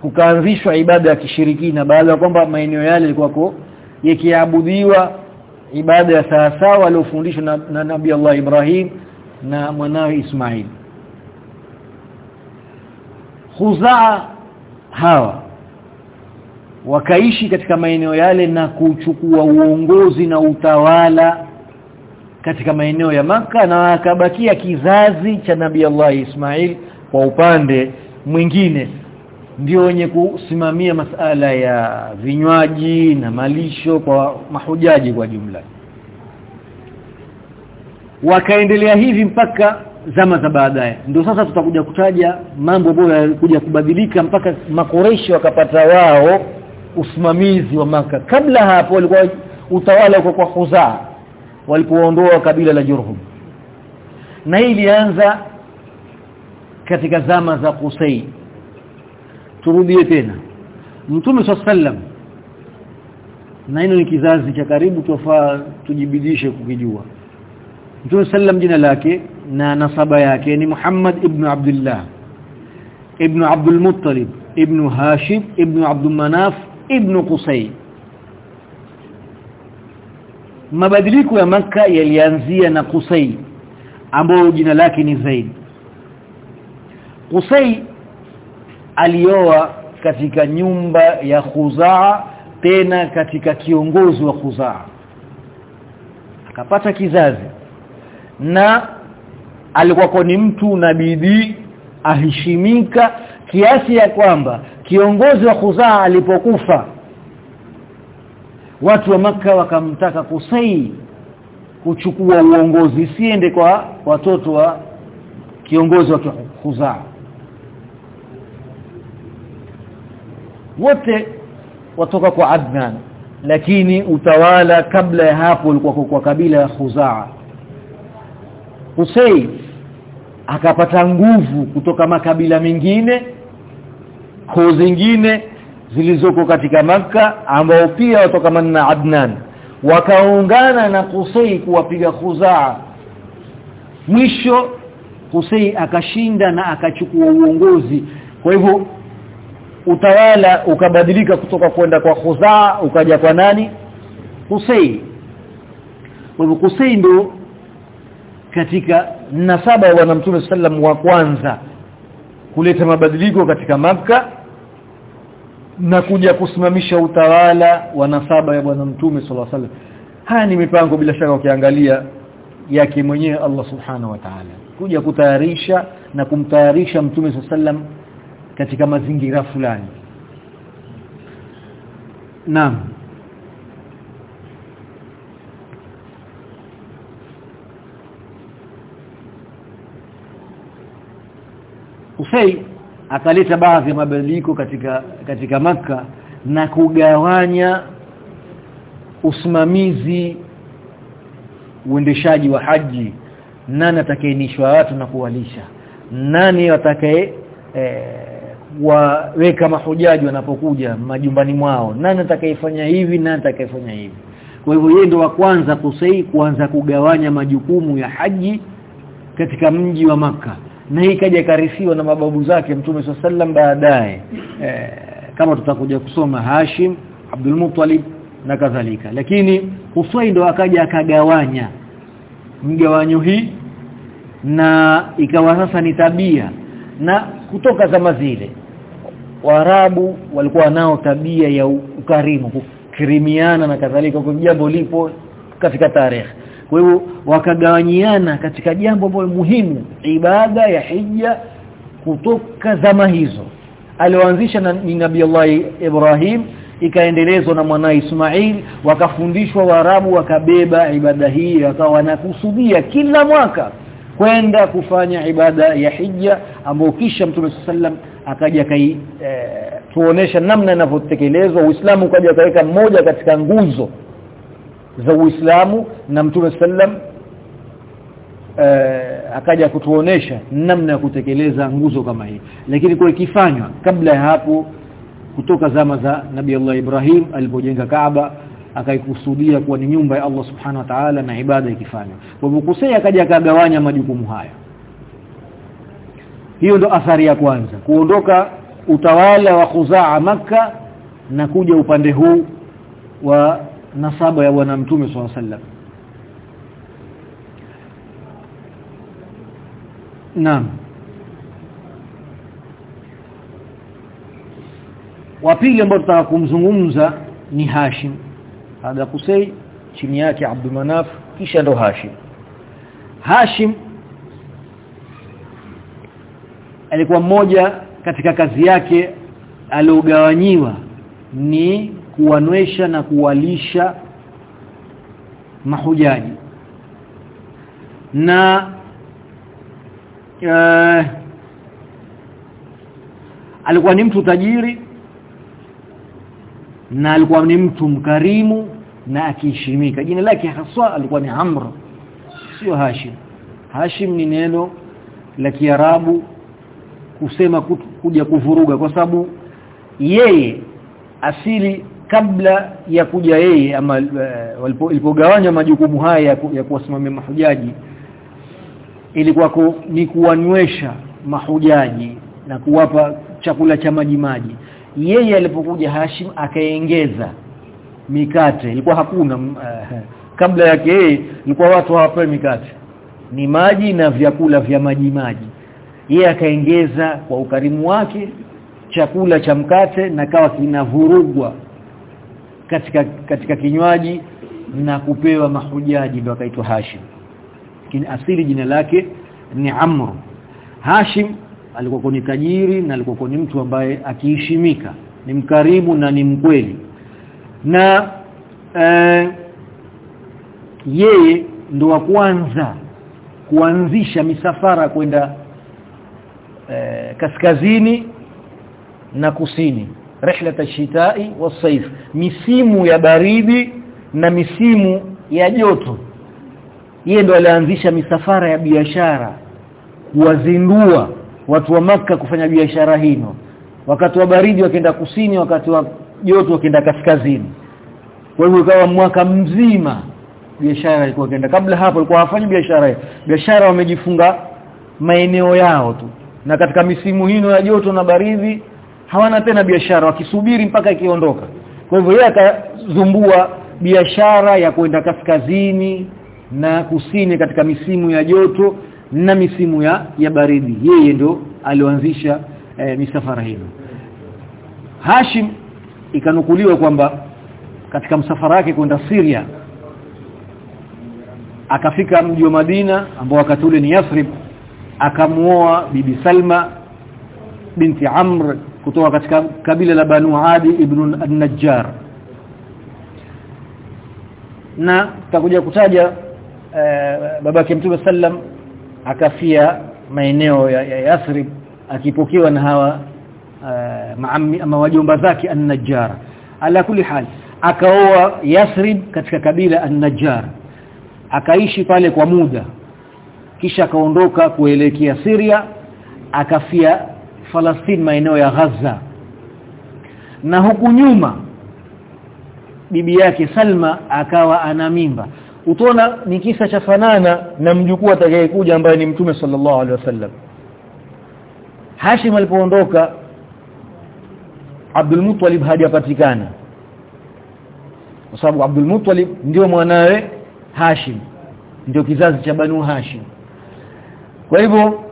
kukaanzishwa ibada ya kishirikina baada ya kwamba maeneo yale yalikuwa yakiabudiwa ibada ya sawa sawa aliyofundishwa na, na Nabii Allah Ibrahim na mwanawe Ismail. Khuzaa hawa wakaishi katika maeneo yale na kuchukua uongozi na utawala katika maeneo ya maka na akabakia kizazi cha Nabii Allah Ismail kwa upande mwingine ndio wenye kusimamia masala ya vinywaji na malisho kwa mahujaji kwa jumla. Wakaendelea hivi mpaka zama za baadaye. Ndio sasa tutakuja kutaja mambo ambayo yalikuja kubadilika mpaka makoreshi wakapata wao usimamizi wa maka kabla hapo walikuwa utawala kwa kwa Khuzaa walipoondoa kabila la Jurhum. Na hii ilianza katika zama za Qusay turudie tena Mtume sallam na hilo ni kizazi cha karibu tofaa tujibidishe kukijua Mtume sallam jina lake na nasaba yake ni Muhammad ibn Abdullah ibn Abdul Muttalib ibn Hashim ibn Abdul Manaf ibn Qusay mabadiliko ya maka yalianzia na Qusay ambao jina lake ni Zaid Qusay alioa katika nyumba ya Khuzaa tena katika kiongozi wa Khuzaa. Akapata kizazi na alikuwa ni mtu na bidii aheshimika kiasi ya kwamba kiongozi wa Khuzaa alipokufa watu wa maka wakamtaka Kusai kuchukua uongozi siende kwa watoto wa kiongozi wa Khuzaa wote watoka kwa Adnan lakini utawala kabla ya hapo ulikuwa kwa kabila ya Khuzaa. Hussein akapata nguvu kutoka makabila mengine koo zingine zilizoko katika maka ambao pia watoka na Adnan. Wakaungana na Qusay kuwapiga Khuzaa. Mwisho Qusay akashinda na akachukua uongozi. Kwa hivyo utawala ukabadilika kutoka kwenda kwa Khuzaa ukaja kwa nani? Husayn kwa hivyo ndo katika nasaba wa Mtume sallam wa kwanza kuleta mabadiliko katika maka na kuja kusimamisha utawala wa nasaba ya bwana mtume sallallahu alaihi wasallam. Haya ni mipango bila shaka ukiangalia yake mwenyewe Allah subhanahu wa ta'ala. Kuja kutayarisha na kumtayarisha mtume sallam katika mazingira fulani. Naam. Usai akaleta baadhi ya mabadiliko katika katika maka na kugawanya usimamizi uendeshaji wa haji nani atakayenishwa watu na kuwalisha nani atakaye e, waweka mahujaji wanapokuja majumbani mwao. Nani atakayefanya hivi nani atakayefanya hivi? Kwa hivyo yeye ndo wa kwanza kusei kuanza kugawanya majukumu ya haji katika mji wa maka na hii kaja karisiwa na mababu zake Mtume sallam baadaye. E, kama tutakuja kusoma Hashim Abdul Muttalib na kadhalika. Lakini Husayn ndo akaja akagawanya mgawanyo hii na ikawa sasa ni tabia. Na kutoka zama zile Waarabu walikuwa nao tabia ya ukarimu kukirimiana na kadhalika. Kwa jambo lipo katika tarehe. Kwa hivyo wakagawanyiana katika jambo ambalo muhimu ibada ya hija kutoka zama hizo. Alioanzisha na Nabii Allah Ibrahim ikaendelezwa na mwana Ismail wakafundishwa Waarabu wakabeba ibada hii wakawa wanakusudia kila mwaka kwenda kufanya ibada ya hija ambayo kisha Mtume sallam akaja kai e, tuonesha namna inavyotekelezwa Uislamu ukaja akaweka mmoja katika nguzo za Uislamu na Mtume sallam e, akaja kutuonesha namna ya kutekeleza nguzo kama hii. Lakini kwa ikifanywa kabla ya hapo kutoka zama za nabi Allah Ibrahim alipojenga Kaaba akaikusudia kuwa ni nyumba ya Allah Subhanahu wa Ta'ala na ibada ikifanywa. Kwa hivyo Kusei akaja akagawanya majukumu haya hiyo ndo athari ya kwanza kuondoka utawala wa Khuzaa maka na kuja upande huu wa nasaba ya bwana mtume swalla sallam Naam. Wa pili ambao tutaka kumzungumza ni Hashim. Baada Kusei chini yake Abdul Manaf kisha ndo Hashim. Hashim alikuwa mmoja katika kazi yake aliogawanyiwa ni kuwanwesha na kuwalisha mahujaji. Na uh, alikuwa ni mtu tajiri na alikuwa ni mtu mkarimu na akiheshimika. Jina lake haswa alikuwa ni Amr sio Hashim. Hashim ni neno la Kiarabu kusema kuja kuvuruga kwa sababu yeye asili kabla ya kuja yeye ama uh, majukumu haya ya kuwasimamia mahujaji ilikuwa ku, ni kuwanywesha mahujaji na kuwapa chakula cha maji maji yeye alipokuja Hashim akaengeza mikate ilikuwa hakuna uh, kabla yake yeye ilikuwa watu hawapewi mikate. Ni maji na vyakula vya maji maji yeye akaengeza kwa ukarimu wake chakula cha mkate na kawa kinavurugwa katika katika kinywaji na kupewa mahujaji ndio akaitwa Hashim. Lakini asili jina lake ni Amr Hashim alikuwa ni tajiri na alikuwa ni mtu ambaye akiheshimika. Ni mkarimu na ni mkweli. Na eh, yeye ndo wa kwanza kuanzisha misafara kwenda eh, kaskazini na kusini. Rihlat ash-shita'i was-sayf misimu ya baridi na misimu ya joto. Yeye ndo alianzisha misafara ya biashara kuwazindua watu wa maka kufanya biashara hino. Wakati wa baridi wakaenda kusini wakati wa joto wakaenda kaskazini. Kwa hivyo ikawa mwaka mzima biashara ilikuwa kaenda kabla hapo walikuwa hafanyi biashara. Biashara wamejifunga maeneo yao tu na katika misimu hino ya joto na baridi hawana tena biashara wakisubiri mpaka ikiondoka. Kwa hivyo yeye akazumbua biashara ya kwenda kaskazini na kusini katika misimu ya joto na misimu ya ya baridi. Yeye ndio alioanzisha e, misafara hiyo Hashim ikanukuliwa kwamba katika msafara wake kwenda Syria akafika mji wa Madina ambao wakati ule ni Yathrib akamuoa bibi Salma binti Amr kutoka katika kabila la Banu Adi ibn an-Najjar. Na tutakuja kutaja ee, babake Mtume sallam akafia maeneo ya, ya Yathrib akipokewa na hawa ee, maami ama wajomba zake an-Najjar. Ala kulli hal akaoa Yathrib katika kabila an-Najjar. Akaishi pale kwa muda kisha akaondoka kuelekea Syria akafia Falastini maeneo ya Gaza na huku nyuma bibi yake Salma akawa ana mimba. Utaona ni kisa cha fanana na mjukuu atakayekuja ambaye ni mtume sallallahu alaihi wasallam. Hashim alipoondoka Abdul Muttalib hajapatikana. Kwa sababu Abdul Muttalib ndio mwanawe Hashim ndio kizazi cha Banu Hashim kwa hivyo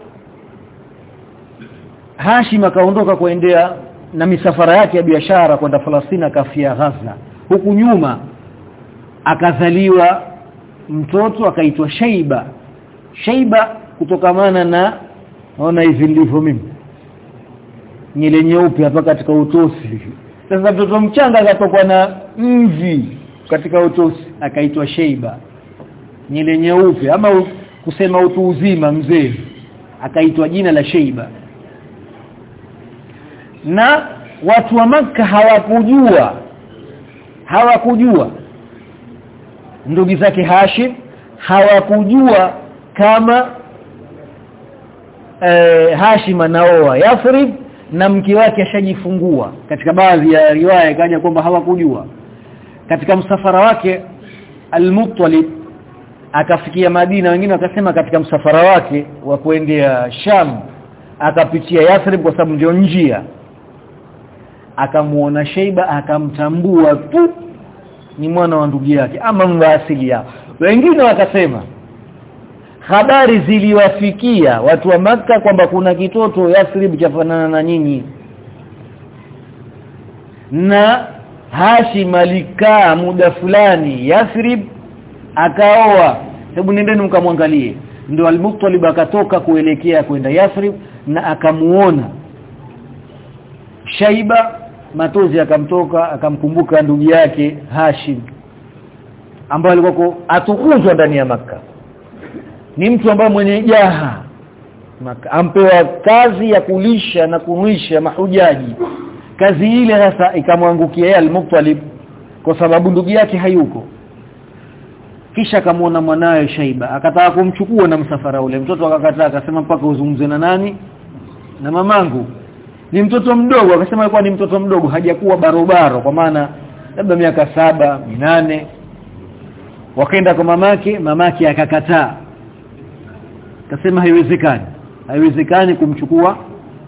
Hashim akaondoka kuendea na misafara yake ya biashara kwenda Palestina kafia Gaza huku nyuma akazaliwa mtoto akaitwa Shaiba. Shaiba kutokamana na naona hivi ndivyo mimi. Nyele nyeupe hapa katika utosi. Sasa mtoto mchanga akatokwa na mvi katika utosi akaitwa Sheiba nyele nyeupe ama kusema utu uzima mzee. Akaitwa jina la Sheiba. Na watu wa maka hawakujua. Hawakujua. Ndugu zake Hashim hawakujua kama eh, Hashim anaoa Yathrib na mke wake ashajifungua. Katika baadhi ya riwaya ikaja kwamba hawakujua. Katika msafara wake Al-Muttalib akafikia Madina wengine wakasema katika msafara wake wa kuendea Sham akapitia Yathrib kwa sababu ndio njia. Akamuona Sheiba akamtambua tu ni mwana wa ndugu yake ama mwaasili yao. Wengine wakasema habari ziliwafikia watu wa maka kwamba kuna kitoto Yathrib chafanana na nyinyi. Na Hashim alikaa muda fulani Yathrib akaoa. Hebu nendeni mkamwangalie. Ndio al-Muttalib akatoka kuelekea kwenda Yathrib na akamuona. Shaiba matozi akamtoka akamkumbuka ndugu yake Hashim ambaye alikuwa atukuzwa ndani ya maka ni mtu ambaye mwenye jaha. Ampewa kazi ya kulisha na kunwisha mahujaji. Kazi ile sasa ikamwangukia yeye al-Muttalib kwa sababu ndugu yake hayuko kisha akamwona mwanawe Shaiba akataka kumchukua na msafara ule. Mtoto akakataa akasema mpaka uzungumze na nani? Na mamangu. Ni mtoto mdogo. Akasema alikuwa ni mtoto mdogo hajakuwa barobaro kwa maana labda miaka saba minane. Wakaenda kwa mamake mamake akakataa. Akasema haiwezekani haiwezekani kumchukua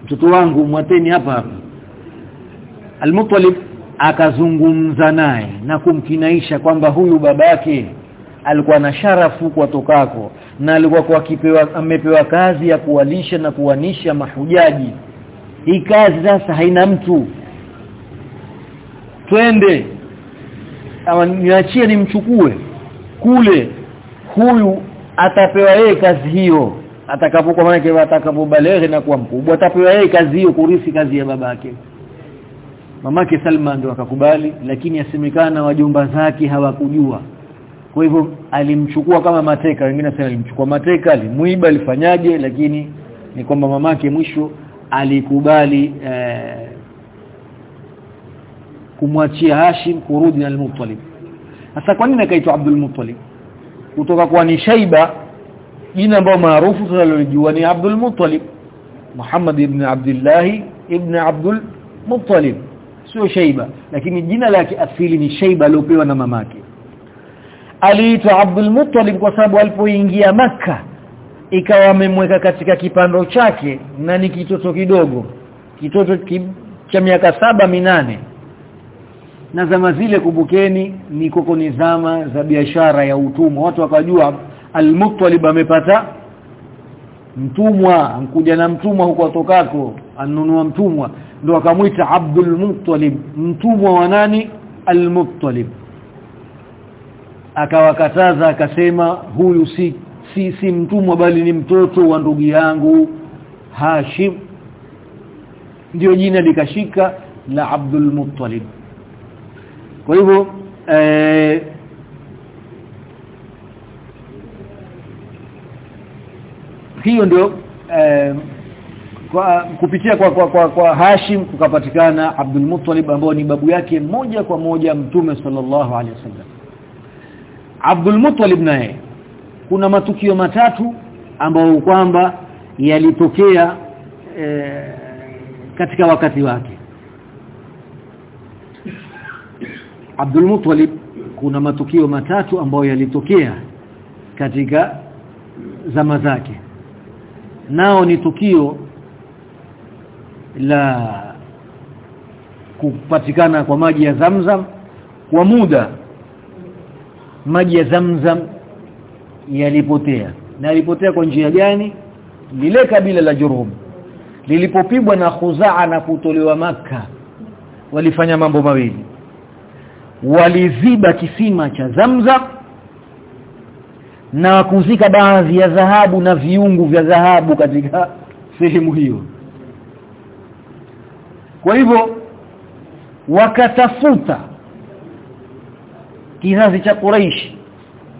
mtoto wangu mwateni hapa hapa. Al-Muttalib akazungumza naye na kumkinaisha kwamba huyu babake alikuwa na sharafu kwa tokako na alikuwa kwa kipewa amepewa kazi ya kuwalisha na kuwanisha mahujaji. Hii kazi sasa haina mtu. Twende. Ama niachie nimchukue. Kule. Huyu atapewa yeye kazi hiyo. Atakapokuwa maana atakapobaleghe na kuwa mkubwa atapewa yeye kazi hiyo kurisi kazi ya babake. Mamake Salma ndo akakubali lakini asemekana wajomba zake hawakujua kwa hivyo alimchukua kama mateka wengine sana alimchukua mateka alimuiba alifanyaje lakini ni kwamba mamake mwisho alikubali eh, kumwachia Hashim kurudi na al-Muttalib. Sasa kwa nini akaitwa Abdul Muttalib? Kutoka kwa ni Shaiba jina ambalo maarufu sana lolijua ni Abdul Muttalib. Muhammad ibn Abdullah ibn Abdul Muttalib. Sio Shaiba lakini jina lake asili ni Shaiba aliopewa na mamake aliitwa Abdul Muttalib kwa sababu alipoingia maka ikawa amemweka katika kipando chake na ni kitoto kidogo kitoto ki, cha miaka saba minane. Na zama zile kubukeni ni koko ni zama za biashara ya utumwa. Watu wakajua al-Muttalib amepata mtumwa ankuja na mtumwa huko atokako anunua mtumwa. Ndo akamwita Abdul Muttalib. Mtumwa wa nani? al-Muttalib akawakataza akasema huyu si si, si mtumwa bali ni mtoto wa ndugu yangu Hashim. Ndio jina likashika la Abdul Muttalib. Kwa hivyo eh, hiyo ndio eh, kwa kupitia kwa kwa, kwa, kwa Hashim kukapatikana Abdul Muttalib ambao ni babu yake moja kwa moja Mtume sallallahu alaihi wasallam Abdul Muttalib naye. Kuna matukio matatu ambayo kwamba yalitokea e, katika wakati wake. Abdul Muttalib kuna matukio matatu ambayo yalitokea katika zama zake. Nao ni tukio la kupatikana kwa maji ya Zamzam kwa muda maji ya Zamzam yalipotea. Na yalipotea kwa njia gani? Lile kabila la Jurhum lilipopigwa na Khuzaa na kutolewa maka walifanya mambo mawili. Waliziba kisima cha Zamzam na kuzika baadhi ya dhahabu na viungu vya dhahabu katika sehemu hiyo. Kwa hivyo wakatafuta kizazi cha Quraishi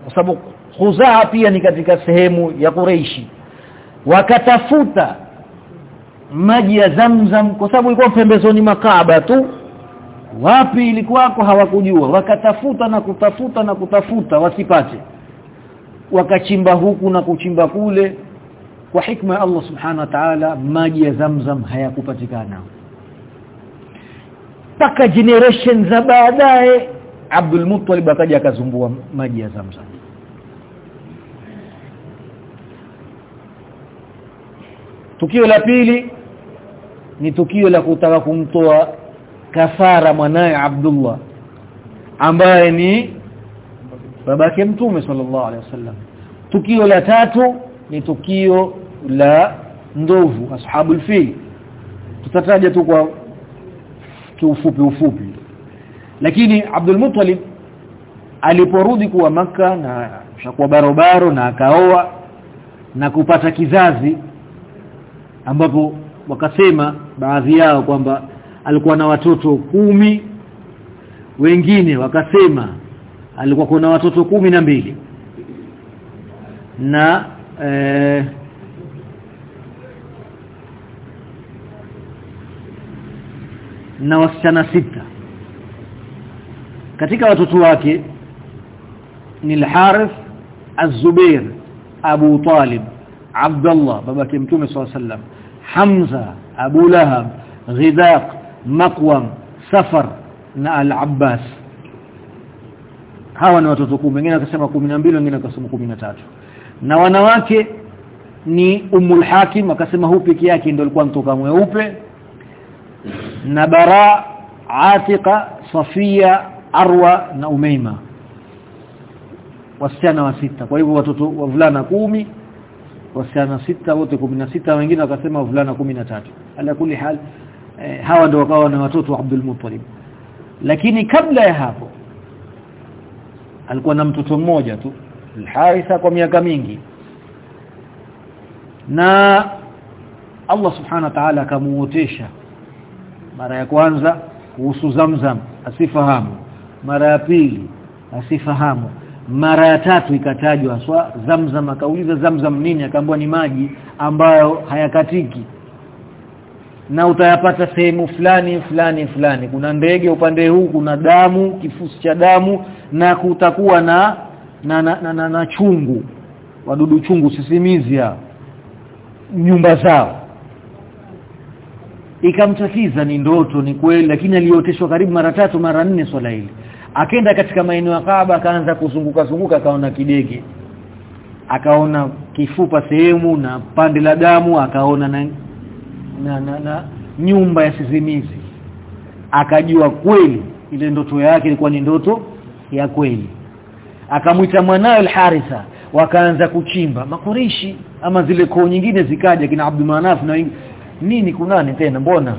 kwa sababu Khuzaa pia ni katika sehemu ya Quraishi wakatafuta maji ya Zamzam kwa sababu ilikuwa pembezoni makaba tu. Wapi ilikuwako hawakujua. Wakatafuta na kutafuta na kutafuta wasipate. Wakachimba huku na kuchimba kule. Kwa hikma ya Allah subhanahu wa ta'ala maji ya Zamzam hayakupatikana. Mpaka generation za baadaye Abdul Muttalib akaja akazumbua maji ya Zamzam. Tukio la pili ni tukio la kutaka kumtoa kafara mwanaye Abdullah ambaye ni babake mtume sallallahu alaihi wasallam. Tukio la tatu ni tukio la ndovu ashabul fil. Tutataja tu kwa kiufupi ufupi lakini Abdul Muttalib aliporudi kuwa maka na shakuwa barobaro na akaoa na kupata kizazi ambapo wakasema baadhi yao kwamba alikuwa na watoto kumi wengine wakasema alikuwa kuna watoto kumi na mbili. Na eh, na wasichana sita katika watoto wake ni al-Harith Az-Zubair Abu Talib Abdullah babake mtume swalla sallam Hamza Abu Lahab Ghidaq Maqwam Safar na Al-Abbas. Hawa ni watoto kumi. Wengine wakasema 12 wengine wakasema 13 na wanawake ni Ummul Hakim akasema huyu peke yake ndio alikuwa mtoka mweupe. Na Bara Atiqa Safia Arwa na Umeima. Wasichana wa sita. Kwa hivyo watoto wavulana kumi wasichana sita wote sita wengine wakasema wavulana tatu. Ala kuli hal eh, hawa ndio wakawa na watoto wa Abdul Muttalib. Lakini kabla ya hapo alikuwa na mtoto mmoja tu Al-Haritha kwa miaka mingi. Na Allah subhanahu wa ta'ala akamuotesha mara ya kwanza kuhusu Zamzam asifahamu mara ya pili asifahamu. Mara ya tatu ikatajwa swa Zamzam akauliza Zamzam nini? Akaambiwa ni maji ambayo hayakatiki. Na utayapata sehemu fulani fulani fulani. Kuna ndege upande huu kuna damu kifusi cha damu na kutakuwa na na, na, na, na, na chungu. Wadudu chungu sisimizi hao. Nyumba zao. Ikamtatiza ni ndoto ni kweli lakini alioteshwa karibu mara tatu mara nne swala hili akaenda katika maeneo ya Kaaba akaanza kuzunguka zunguka akaona kidege. Akaona kifupa sehemu na pande la damu akaona na na, na, na nyumba ya sizimizi akajua kweli ile ndoto yake ilikuwa ni ndoto ya kweli. Akamwita mwanawe al-Haritha wakaanza kuchimba. Makurishi ama zile koo nyingine zikaja kina Abdul Manaf na nini kunani tena? Mbona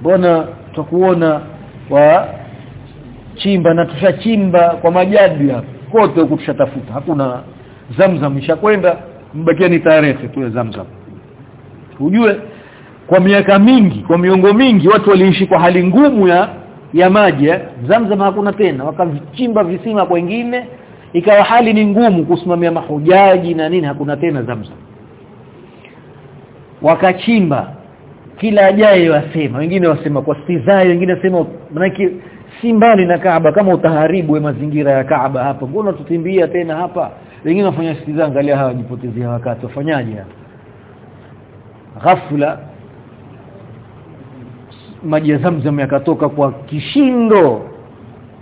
mbona tutakuona wa chimba na tushachimba kwa majadi hapa kote huku tushatafuta. Hakuna zamzam. Ishakwenda mbakia ni tarehe tu ya zamzam. Ujue kwa miaka mingi kwa miongo mingi watu waliishi kwa hali ngumu ya ya maji eh? zamzam hakuna tena. Wakachimba visima kwengine ikawa hali ni ngumu kusimamia mahujaji na nini hakuna tena zamzam. Wakachimba kila ajaye wasema wengine wasema kwa stizai wengine wasema manake si mbali na Kaaba kama utaharibu mazingira ya Kaaba hapa mbona tutimbia tena hapa? Wengine wafanya sikiza angalia hawa jipotezea wakati. Wafanyaje ghafla maji ya Zamzam yakatoka kwa kishindo.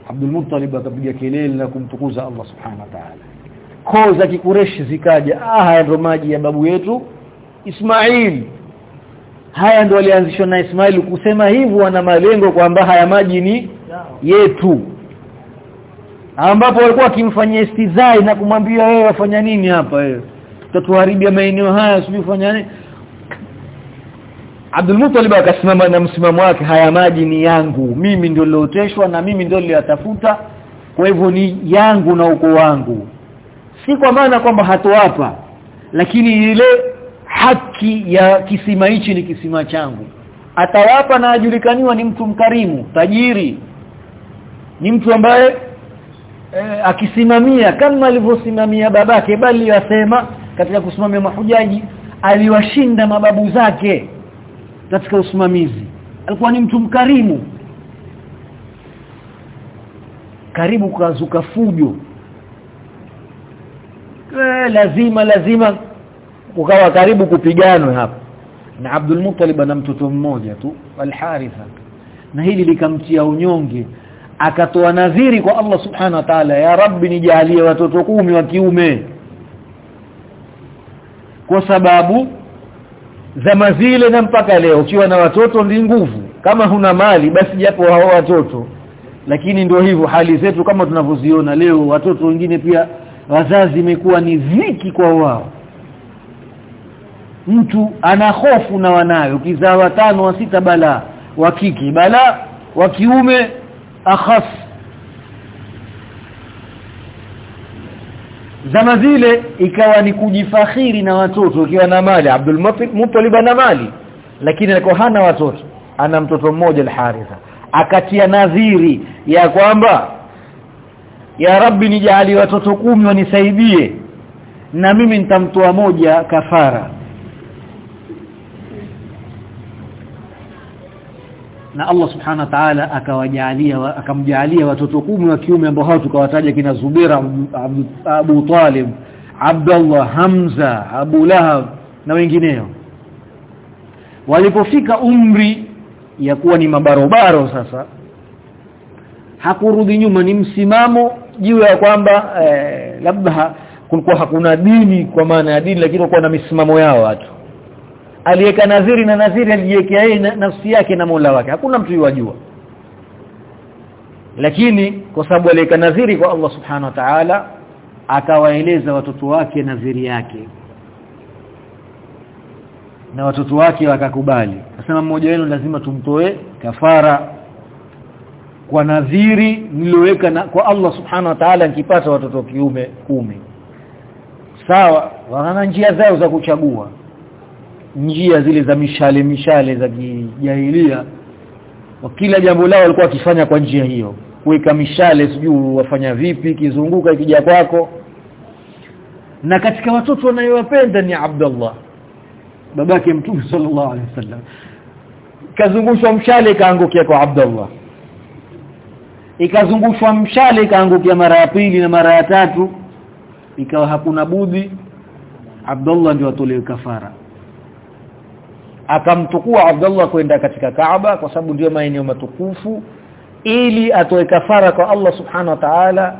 Abdul Muttalib akapiga kelele na kumtukuza Allah Subhanahu wa Ta'ala. Koo za kikureshi zikaja. Ah haya ndo maji ya babu yetu Ismail. Haya ndo alianzishwa na Ismail kusema hivyo wana malengo kwamba haya maji ni yetu ambapo walikuwa wakimfanyia istizai na kumwambia wewe wafanya nini hapa wewe utatuharibia maeneo haya sijui fanya nini. Abdul Muttalib akasimama na msimamo wake haya maji ni yangu mimi ndio nilioteshwa na mimi ndio niliyatafuta kwa hivyo ni yangu na uko wangu. Si kwa maana kwamba hatoapa lakini ile haki ya kisima hichi ni kisima changu. Atawapa na ajulikaniwa ni mtu mkarimu tajiri ni mtu ambaye e, akisimamia kama alivyosimamia babake bali yasema katika kusimamia mahujaji aliwashinda mababu zake katika usimamizi. Alikuwa ni mtu mkarimu. Karibu kazuka fujo. E, lazima lazima ukawa karibu kupiganwe hapa na Abdul Muttalib ana mtoto mmoja tu al-Haritha. Na hili likamtia unyonge akatoa nadhiri kwa Allah subhana wa ta'ala ya rabbi nijalie watoto kumi wa kiume. Kwa sababu zama zile na mpaka leo ukiwa na watoto ndi nguvu. Kama huna mali basi japo hao watoto. Lakini ndio hivyo hali zetu kama tunavyoziona leo watoto wengine pia wazazi imekuwa ni viki kwa wao. Mtu ana hofu na wanayo kizaa watano wa sita bala wa kike bala wa kiume akhas. Zama zile ikawa ni kujifakhiri na watoto ikiwa na mali. Abdul Muttalib ana mali lakini alikuwa hana watoto. Ana mtoto mmoja al-Haritha. Akatia nadhiri ya kwamba ya rabbi nijali watoto kumi wanisaidie na mimi nitamtoa moja kafara na Allah subhanahu wa ta'ala akawajalia akamjalia watoto kumi wa kiume ambao hao tukawataja kina Zubira Abu, Talib Abdullah Hamza Abu Lahab na wengineo. Walipofika umri ya kuwa ni mabarobaro sasa hakurudi nyuma ni msimamo juu ya kwamba eh, labda kulikuwa hakuna dini kwa maana ya dini lakini kulikuwa na misimamo yao watu aliyeka nadhiri na nadhiri alijiwekea yeye na, nafsi yake na Mola wake. Hakuna mtu yajua lakini kwa sababu aliyeka nadhiri kwa Allah subhanahu wa ta'ala akawaeleza watoto wake nadhiri yake. Na watoto wake wakakubali. Akasema mmoja wenu lazima tumtoe kafara kwa nadhiri niloweka na, kwa Allah subhanahu wa ta'ala nikipata watoto kiume kumi. Sawa wana njia zao za kuchagua njia zile za mishale mishale za kijahilia. Kila jambo lao walikuwa wakifanya kwa njia hiyo. Kuweka mishale sijui wafanya vipi kizunguka ikija kwako. Na katika watoto wanayowapenda ni Abdullah babake mtume sallallahu alaihi wasallam. Kazungushwa mshale kaangukia kwa Abdullah ikazungushwa mshale kaangukia mara ya pili na mara ya tatu. Ikawa hakuna budhi Abdullah ndio atolewe kafara akamtukua Abdullah kwenda katika Kaaba kwa sababu ndio maeneo matukufu ili atoe kafara kwa Allah subhanahu wa ta'ala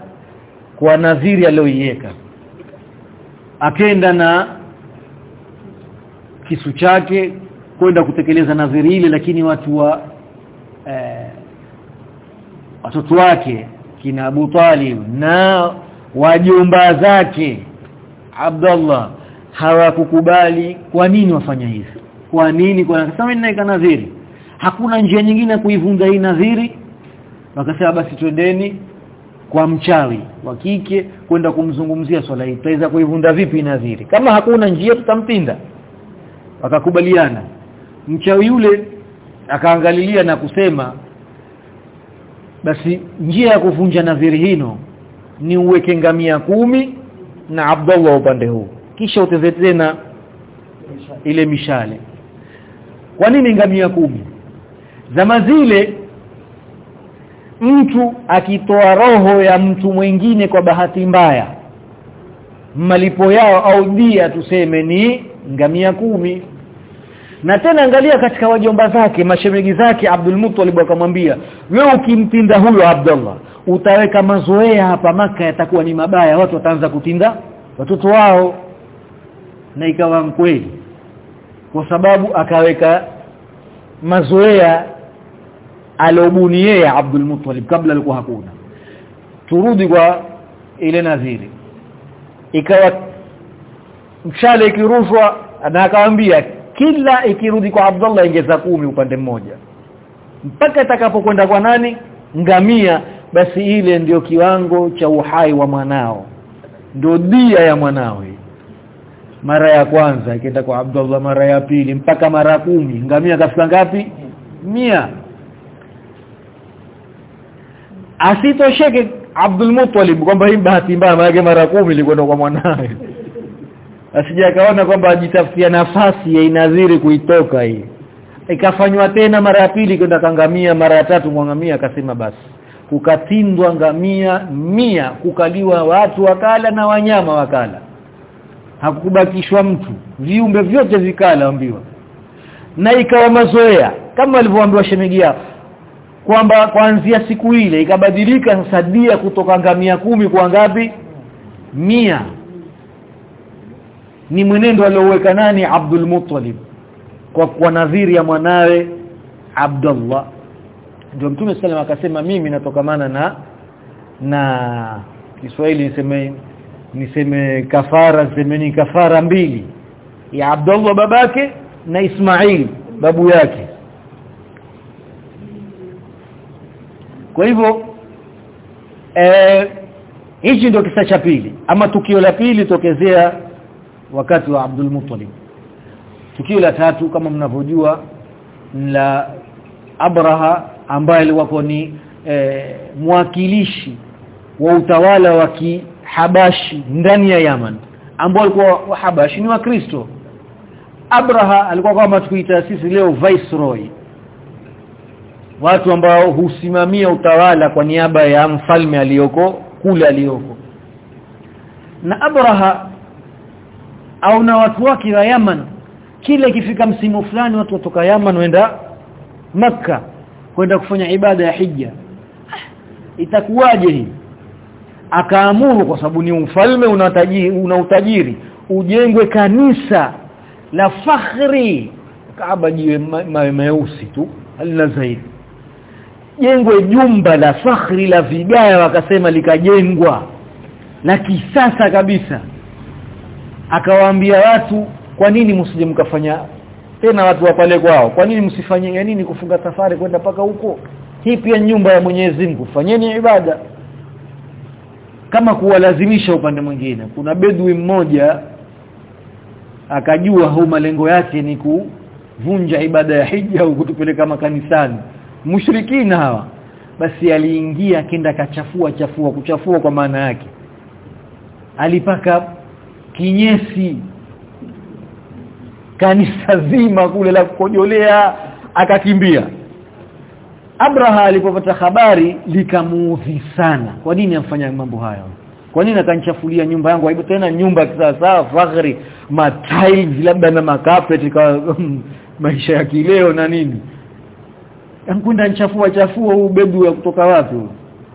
kwa nadhiri aliyoiweka. Akenda na kisu chake kwenda kutekeleza nadhiri ile lakini watu wa eh, watoto wake kina Abu Talib na wajomba zake Abdullah hawakukubali kwa nini wafanya hivi kwa nini kwa sababu ninaika nadhiri. Hakuna njia nyingine ya kuivunja hii nadhiri. Wakasema basi twendeni kwa mchawi wa kike kwenda kumzungumzia swala hii. Tutaweza kuivunda vipi nadhiri? Kama hakuna njia tutampinda. Wakakubaliana. Mchawi yule akaangalilia na kusema basi njia ya kuvunja nadhiri hino ni uweke ngamia kumi na Abdullah upande huu. Kisha utezetena ile mishale kwa nini ngamia kumi? Zama zile mtu akitoa roho ya mtu mwingine kwa bahati mbaya malipo yao au dia tuseme ni ngamia kumi. Na tena angalia katika wajomba zake mashemegi zake Abdul Muttalib akamwambia wewe ukimpinda huyo Abdullah utaweka mazoea hapa maka yatakuwa ni mabaya watu wataanza kutinda watoto wao. Na ikawa mkweli kwa sababu akaweka mazoea alobuni yeye Abdul Muttalib kabla alikuwa hakuna. Turudi kwa ile nadhiri. Ikawa mshale ikirushwa na akamwambia kila ikirudi kwa Abdullah ingeza kumi upande mmoja. Mpaka itakapokwenda kwa nani? Ngamia. Basi ile ndiyo kiwango cha uhai wa mwanao. Ndio dia ya mwanawe mara ya kwanza ikaenda kwa Abdullah mara ya pili mpaka mara kumi. Ngamia kafika ngapi? Mia. Asitosheke Abdul Muttalib kwamba hii bahati mbaya maana mara kumi ilikwenda kwa mwanae asije akaona kwamba ajitafutia nafasi ya inadhiri kuitoka hii. Ikafanywa tena mara ya pili kwenda kangamia mara ya tatu mwangamia akasema basi. Kukatindwa ngamia mia kukaliwa watu wakala na wanyama wakala hakukubakishwa mtu. Viumbe vyote vikala ambiwa na ikawa mazoea kama alivyoambiwa shemegi yao kwamba kuanzia siku ile ikabadilika sasa dia kutoka ngamia kumi kwa ngapi? Mia. Ni mwenendo alioweka nani? Abdul Muttalib kwa kwa nadhiri ya mwanawe Abdullah. Ndio Mtume sallam akasema mimi natokamana na na Kiswahili niseme niseme kafara semeni kafara mbili. Ya Abdullah babake na Ismail babu yake. Kwa hivyo eh hichi ndio kisa cha pili. Ama tukio la pili tokezea wakati wa Abdul Muttalib. Tukio la tatu kama mnavyojua la Abraha ambaye alikuwa ni e, mwakilishi wa utawala wa kihabashi ndani ya Yaman ambao walikuwa wahabashi ni wakristo. Abraha alikuwa kama tukiita sisi leo viceroy. Watu ambao husimamia utawala kwa niaba ya mfalme aliyoko kule aliyoko na Abraha au na watu wake wa Yaman. Kila ikifika msimu fulani watu kutoka Yaman waenda maka kwenda kufanya ibada ya hija. Itakuwaje hii akaamuru kwa sababu ni ufalme una utajiri ujengwe kanisa la fakhri kaaba jiwe mawe meusi tu halina zaidi. Jengwe jumba la fakhri la vigaya wakasema likajengwa la kisasa kabisa. Akawaambia watu kwa nini msije mkafanya tena watu wa pale kwao? Kwa nini msifanye nini kufunga safari kwenda paka huko? Hii pia nyumba ya Mwenyezi Mungu. Fanyeni ibada kama kuwalazimisha upande mwingine kuna bedwi mmoja akajua huu malengo yake ni kuvunja ibada ya hija au kutupeleka makanisani. Mushrikina hawa basi aliingia kenda kachafua chafua kuchafua kwa maana yake. Alipaka kinyesi kanisa zima kule la kukojolea akakimbia Abraha alipopata habari likamuudhi sana. Kwa nini amfanya mambo hayo? Kwa nini akanchafulia nyumba yangu? Haibu tena nyumba kisasa fakhri matiles labda na makapeti kwa maisha ya kileo na nini. Ankwenda nchafua chafua huu bedu ya kutoka wapi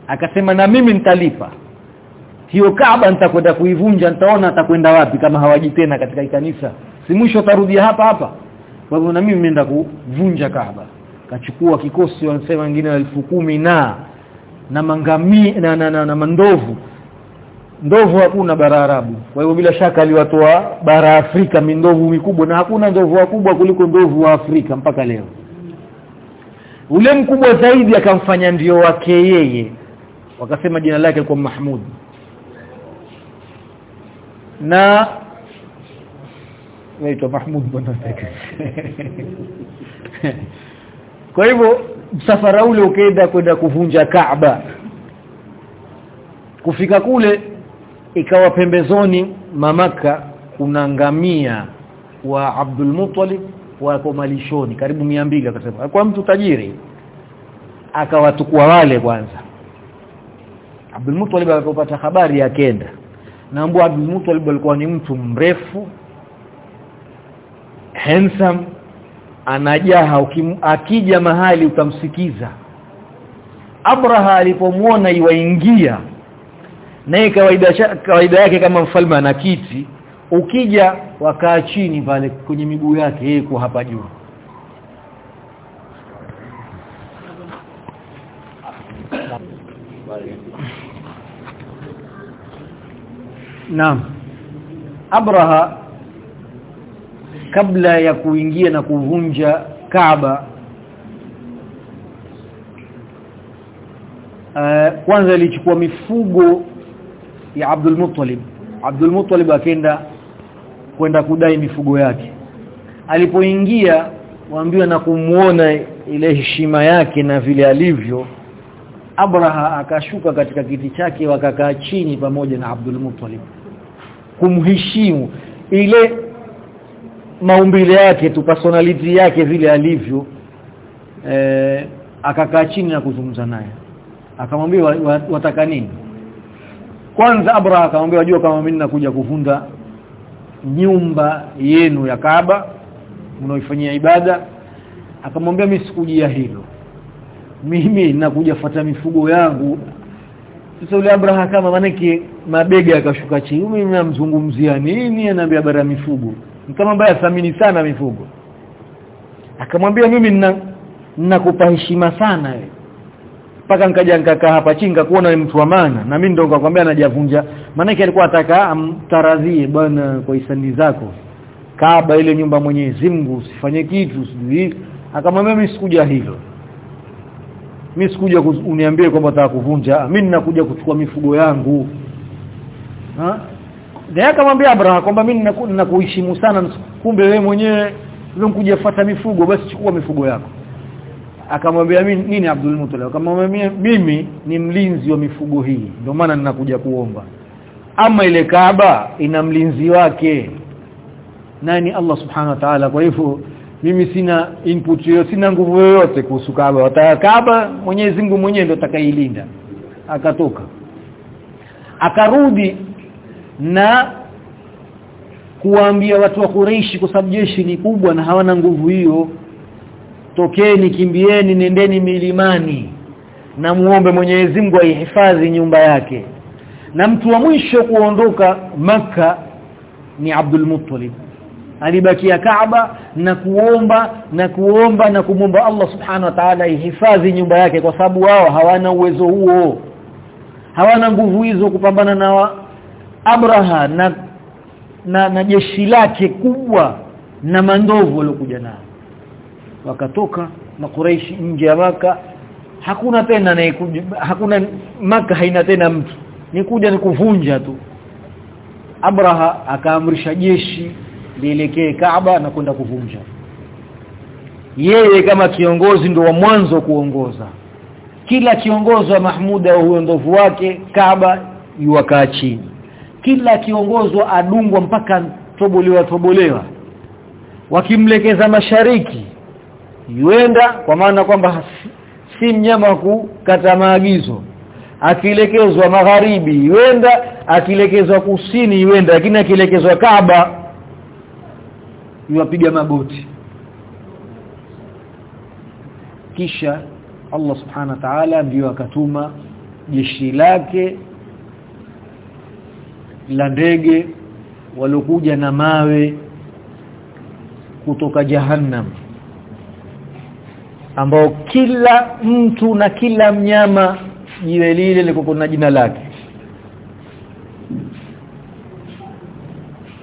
akasema na mimi nitalipa. Hiyo Kaaba nitakwenda kuivunja nitaona atakwenda wapi kama hawaji tena katika kanisa. Si mwisho tarudia hapa hapa. Kwa hivyo na mimi nimeenda kuvunja Kaaba kachukua kikosi wanasema wengine elfu kumi na na mangami na, na, na, na mandovu. Ndovu hakuna bara Arabu. Kwa hivyo bila shaka aliwatoa bara Afrika mindovu mikubwa na hakuna ndovu wakubwa kuliko ndovu wa Afrika mpaka leo. Ule mkubwa zaidi akamfanya ndio wake yeye. Wakasema jina lake lilikuwa Mahmud. Na naitwa Mahmud bwana kwa hivyo msafara ule ukaenda kwenda kuvunja Kaaba. Kufika kule ikawa pembezoni mamaka kuna ngamia wa Abdul Muttalib wako malishoni karibu 200 akasema kwa mtu tajiri. Akawatukua wale kwanza. Abdul Muttalib alipopata habari akenda naambua Abdul Muttalib alikuwa ni mtu mrefu handsome anajaha akija mahali utamsikiza. Abraha alipomwona iwaingia naye kawaida kawaida yake kama mfalme ana kiti ukija wakaa chini pale kwenye miguu yake yeye kwa hapa juu. Naam. Abraha kabla ya kuingia na kuvunja Kaaba uh, kwanza alichukua mifugo ya Abdul Muttalib. Abdul Muttalib akaenda kwenda kudai mifugo yake. Alipoingia waambiwa na kumuona ile heshima yake na vile alivyo Abraha akashuka katika kiti chake wakakaa chini pamoja na Abdul Muttalib kumheshimu. Ile maumbile yake tu personality yake vile alivyo eh akakaa chini na kuzungumza naye. Akamwambia wataka nini? Kwanza Abra akamwambia wajua kama mimi nakuja kuvunda nyumba yenu ya Kaaba mnaoifanyia ibada. Akamwambia mimi sikujia hilo. Mimi nakuja fuata mifugo yangu. Sasa yule Abraha kama manake mabega akashuka chini. Mimi namzungumzia nini? Anaambia bara mifugo kama ambaye athamini sana mifugo. Akamwambia mimi nina ninakupa heshima sana wewe. Paka nikaja nikakaa hapa chinga kuona ni mtu wa maana. Na mimi ndo nikakwambia anajavunja maana yake alikuwa ataka amtaradhie bwana kwa isani zako Kaaba ile nyumba Mwenyezi Mungu usifanye kitu sijui akamwambia mimi sikuja hilo. Mimi sikuja uniambie kwamba nataka kuvunja. Mimi ninakuja kuchukua mifugo yangu. Ha Ndiye akamwambia Abraham kwamba mimi ninakuheshimu sana kumbe wewe mwenyewe unkuja fuata mifugo basi chukua mifugo yako. Akamwambia mimi nini Abdul Muttalib. Akamwambia mimi ni mlinzi wa mifugo hii ndio maana ninakuja kuomba. Ama ile Kaaba ina mlinzi wake nani Allah subhanahu wa ta'ala. Kwa hivyo mimi sina input yoyote sina nguvu yoyote kuhusu Kaaba. Kaaba Mwenyezi Mungu mwenyewe ndio atakailinda akatoka. Akarudi na kuwaambia watu wa Quraishi kwa sababu jeshi ni kubwa na hawana nguvu hiyo. Tokeni kimbieni nendeni milimani na muombe Mwenyezi Mungu aihifadhi nyumba yake. Na mtu wa mwisho kuondoka maka ni Abdul Muttalib. Alibakia Kaaba na kuomba na kuomba na kumomba Allah subhanahu wa ta'ala ihifadhi nyumba yake kwa sababu wao hawana uwezo huo. Hawana nguvu hizo kupambana na Abraha na na, na jeshi lake kubwa na mandovu waliokuja nao. Wakatoka na Quraish nje ya maka. Hakuna tena na hakuna maka haina tena mtu. Ni kuja ni kuvunja tu. Abraha akaamrisha jeshi lielekee Kaaba na kwenda kuvunja. Yeye kama kiongozi ndo wa mwanzo kuongoza. Kila kiongozi wa Mahmuda huyo ndovu wake Kaaba yuwakaa chini kila kiongozwa adungwa mpaka tobolewa tobolewa. Wakimlekeza mashariki yuenda kwa maana kwamba si mnyama kukata maagizo. Akielekezwa magharibi yuenda. Akielekezwa kusini yuenda. Lakini akielekezwa Kaaba yuwapiga magoti. Kisha Allah subhanahu wa ta'ala ndio akatuma jeshi lake la ndege walokuja na mawe kutoka jahannam ambao kila mtu na kila mnyama jiwe lile liko na jina lake.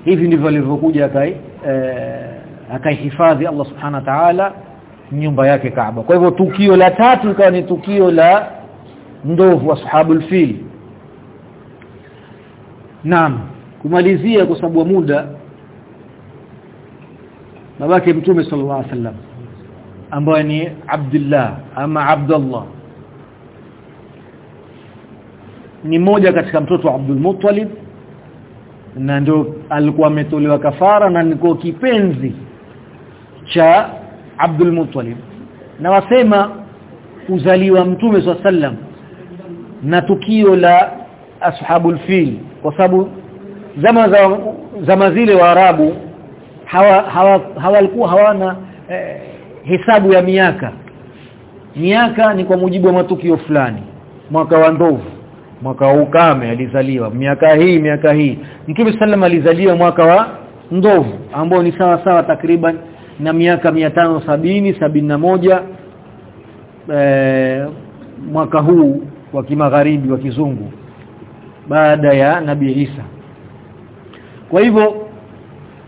Hivi ndivyo alivyokuja akai eh, akaihifadhi Allah subhana wa ta'ala nyumba yake Kaaba. Kwa hivyo tukio la tatu ikawa ni tukio la ndovu ashabul fil Naam. Kumalizia kwa sababu muda. Babake mtume sallallahu alaihi wasallam ambaye ni Abdullah ama Abdullah. Ni mmoja katika mtoto wa Abdul Muttalib na ndio alikuwa ametolewa kafara na niko kipenzi cha Abdul Muttalib. Na wasema kuzaliwa mtume sallam na tukio la ashabul fil kwa sababu zama za zama zile waarabu hawa hawalikuwa hawa hawana eh, hesabu ya miaka. Miaka ni kwa mujibu wa matukio fulani. Mwaka wa ndovu mwaka wa ukame alizaliwa miaka hii miaka hii. Mtume sallam alizaliwa mwaka wa ndovu ambao ni sawa sawa takriban na miaka sabini sabini na moja e, mwaka huu wa kimagharibi wa kizungu baada ya nabi Isa. Kwa hivyo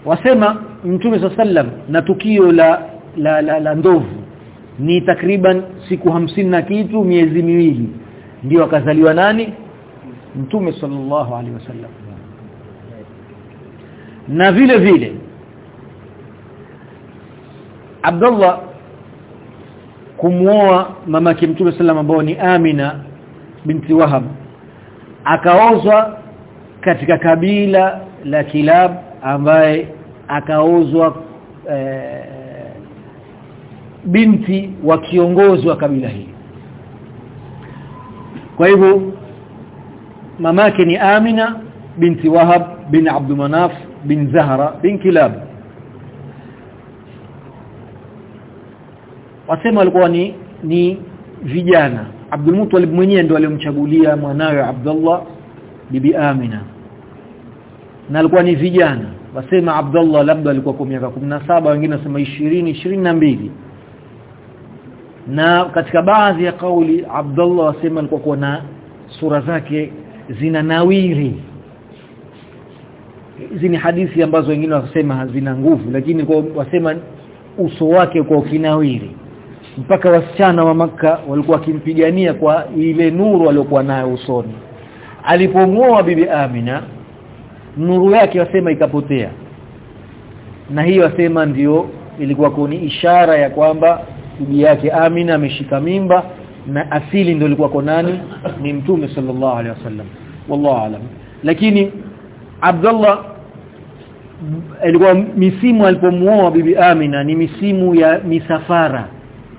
wasema Mtume sallam na tukio la la, la, la ndovu ni takriban siku hamsini na kitu miezi miwili. Ndio akazaliwa nani? Mtume sallallahu alaihi wasallam. Na vile vile Abdullah kumuoa mamake Mtume sallam ambao ni Amina binti Wahab akaozwa katika kabila la Kilab ambaye akaozwa e, binti wa kiongozi wa kabila hili. Kwa hivyo mamake ni Amina binti Wahab bin Abdul Manaf bin Zahra bin Kilab. Wasema walikuwa ni ni vijana Abdul Muttalib mwenyewe ndo aliyomchagulia mwanawe Abdullah bibi Amina. Na alikuwa ni vijana. Wasema Abdullah labda alikuwa kwa miaka 17 wengine wasema 20 22 na katika baadhi ya kauli Abdullah wasema alikuwa kwa na sura zake zina nawiri hizi ni hadithi ambazo wengine wasema hazina nguvu lakini kwa wasema uso wake kwa kinawiri mpaka wasichana wa maka walikuwa wakimpigania kwa ile nuru aliyokuwa nayo usoni. Alipomwoa bibi Amina nuru yake wasema ikapotea. Na hii wasema ndiyo ilikuwa kuni ishara ya kwamba bibi yake Amina ameshika mimba na asili ndio ilikuwa kwa nani? Ni mtume sallallahu alaihi wasallam. Wallahu alam. Lakini Abdullah ilikuwa misimu alipomuoa bibi Amina ni misimu ya misafara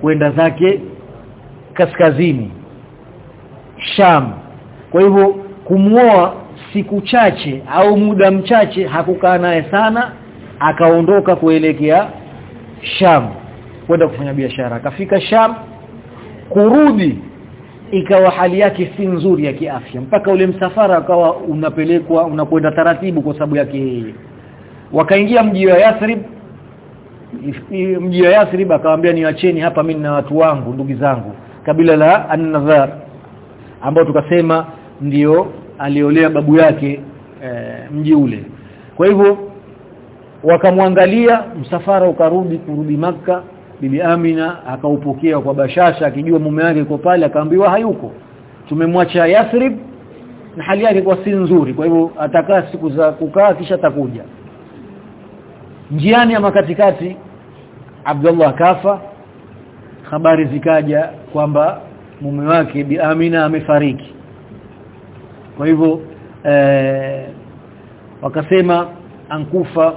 kwenda zake kaskazini Sham. Kwa hivyo kumwoa siku chache au muda mchache hakukaa naye sana akaondoka kuelekea Sham kwenda kufanya biashara. Akafika Sham kurudi ikawa hali yake si nzuri ya kiafya. Mpaka ule msafara akawa unapelekwa unakwenda taratibu kwa sababu yake yeye. Wakaingia mji wa Yathrib mji wa Yathrib akamwambia niacheni hapa mimi na watu wangu ndugu zangu. Kabila la An-Nadhar ambao tukasema ndiyo aliolea babu yake e, mji ule. Kwa hivyo wakamwangalia msafara ukarudi kurudi maka bibi Amina akaupokea kwa bashasha akijua mume wake yuko pale akaambiwa hayuko. Tumemwacha Yathrib na hali yake kwa si nzuri kwa hivyo atakaa siku za kukaa kisha atakuja. Njiani ya katikati Abdullah kafa habari zikaja kwamba mume wake Bi Amina amefariki. Kwa hivyo eh, wakasema ankufa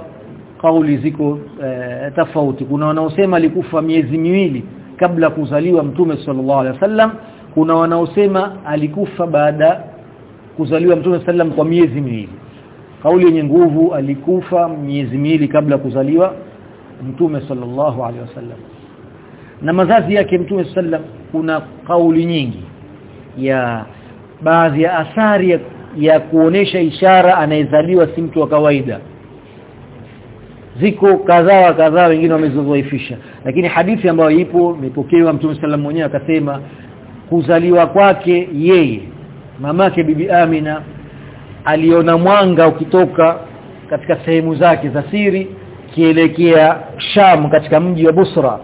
kauli ziko eh, tofauti. Kuna wanaosema alikufa miezi miwili kabla kuzaliwa mtume sallallahu alaihi wasallam. Kuna wanaosema alikufa baada kuzaliwa mtume sallam kwa miezi miwili. Kauli yenye nguvu alikufa miezi miwili kabla kuzaliwa mtume sallallahu alaihi wasallam. Na mazazi yake mtume sallam kuna kauli nyingi ya baadhi ya athari ya, ya kuonesha ishara anayezaliwa si mtu wa kawaida. Ziko kadhaa kadhaa wengine wamezozoifisha lakini hadithi ambayo ipo imepokewa mtume sallam mwenyewe akasema kuzaliwa kwake yeye mamake bibi Amina aliona mwanga ukitoka katika sehemu zake za siri kielekea Sham katika mji wa Busra.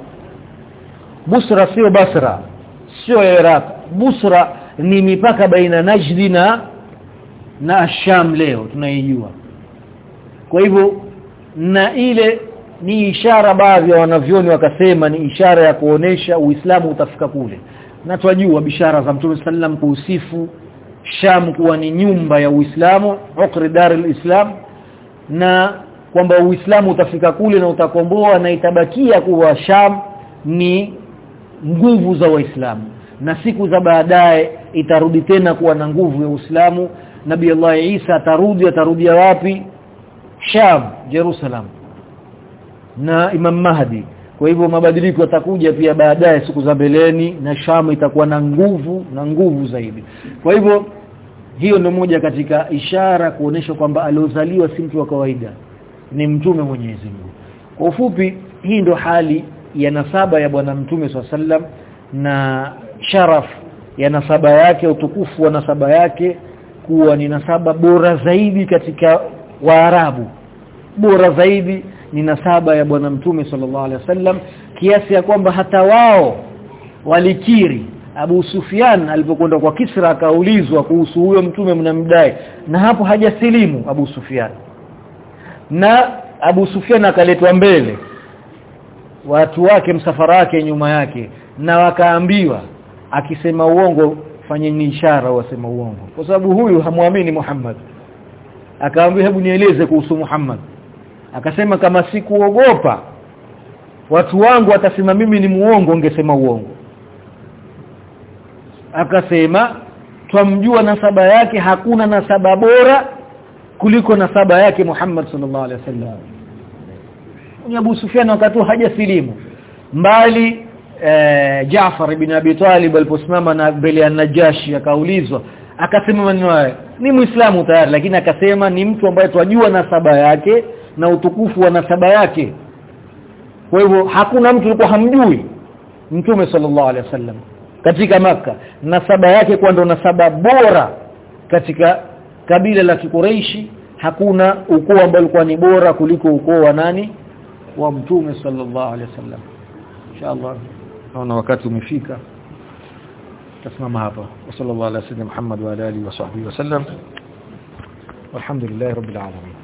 Busra sio Basra sio Iraq. Busra ni mipaka baina Najd na na Sham leo tunaijua. Kwa hivyo na ile ni ishara baadhi ya wanavyoni wakasema ni ishara ya kuonesha Uislamu utafika kule. Na twajua bishara za Mtume sallam kuusifu Sham kuwa ni nyumba ya Uislamu ukri darul Islam na kwamba Uislamu utafika kule na utakomboa na itabakia kuwa Sham ni nguvu za Waislamu. Na siku za baadaye itarudi tena kuwa na nguvu ya Uislamu. Nabii Allah Isa atarudi atarudia wapi? Sham Jerusalem. Na Imam Mahdi. Kwa hivyo mabadiliko yatakuja pia baadaye siku za mbeleni na Sham itakuwa na nguvu na nguvu zaidi. Kwa hivyo hiyo ndio moja katika ishara kuonesha kwamba aliozaliwa si mtu wa kawaida ni mtume Mwenyezi Mungu. Kwa ufupi hii ndo hali ya nasaba ya bwana mtume sallam na sharaf ya nasaba yake utukufu wa nasaba yake kuwa ni nasaba bora zaidi katika Waarabu. Bora zaidi ni nasaba ya bwana mtume sallallahu alaihi wasallam kiasi ya kwamba hata wao walikiri. Abu Sufyan alipokwenda kwa Kisra akaulizwa kuhusu huyo mtume mnamdai na hapo hajasilimu Abu Sufyan na Abu Sufyan akaletwa mbele. Watu wake msafara wake nyuma yake na wakaambiwa akisema uongo fanyeni ishara wasema uongo. Kwa sababu huyu hamwamini Muhammad. Akaambiwa hebu nieleze kuhusu Muhammad. Akasema kama sikuogopa watu wangu watasema mimi ni muongo ungesema uongo. Akasema twamjua nasaba yake hakuna nasaba bora kuliko nasaba yake Muhammad sallallahu alaihi wasallam. Ni Abu Sufyan wakati hajasilimu mbali eh, Jaafar ibn Abi Talib aliposimama na mbele ya Najashi akaulizwa akasema maneno haya ni muislamu tayari? Lakini akasema ni mtu ambaye twajua nasaba yake na utukufu wa nasaba yake. Kwa hivyo hakuna mtu alikuwa hamjui mtume sallallahu alaihi wasallam katika maka nasaba yake kwa ndo nasaba bora katika kabila la kikureishi hakuna ukoo ambao ulikuwa ni bora kuliko ukoo wa nani? Wa mtume sallallahu alaihi wasallam. Inshallah. Naona wakati umefika. Tasimama hapa. Sallallahu alaihi wasallam Muhammad wa alihi wa sahbihi wasallam walhamdulillah rabbil alamin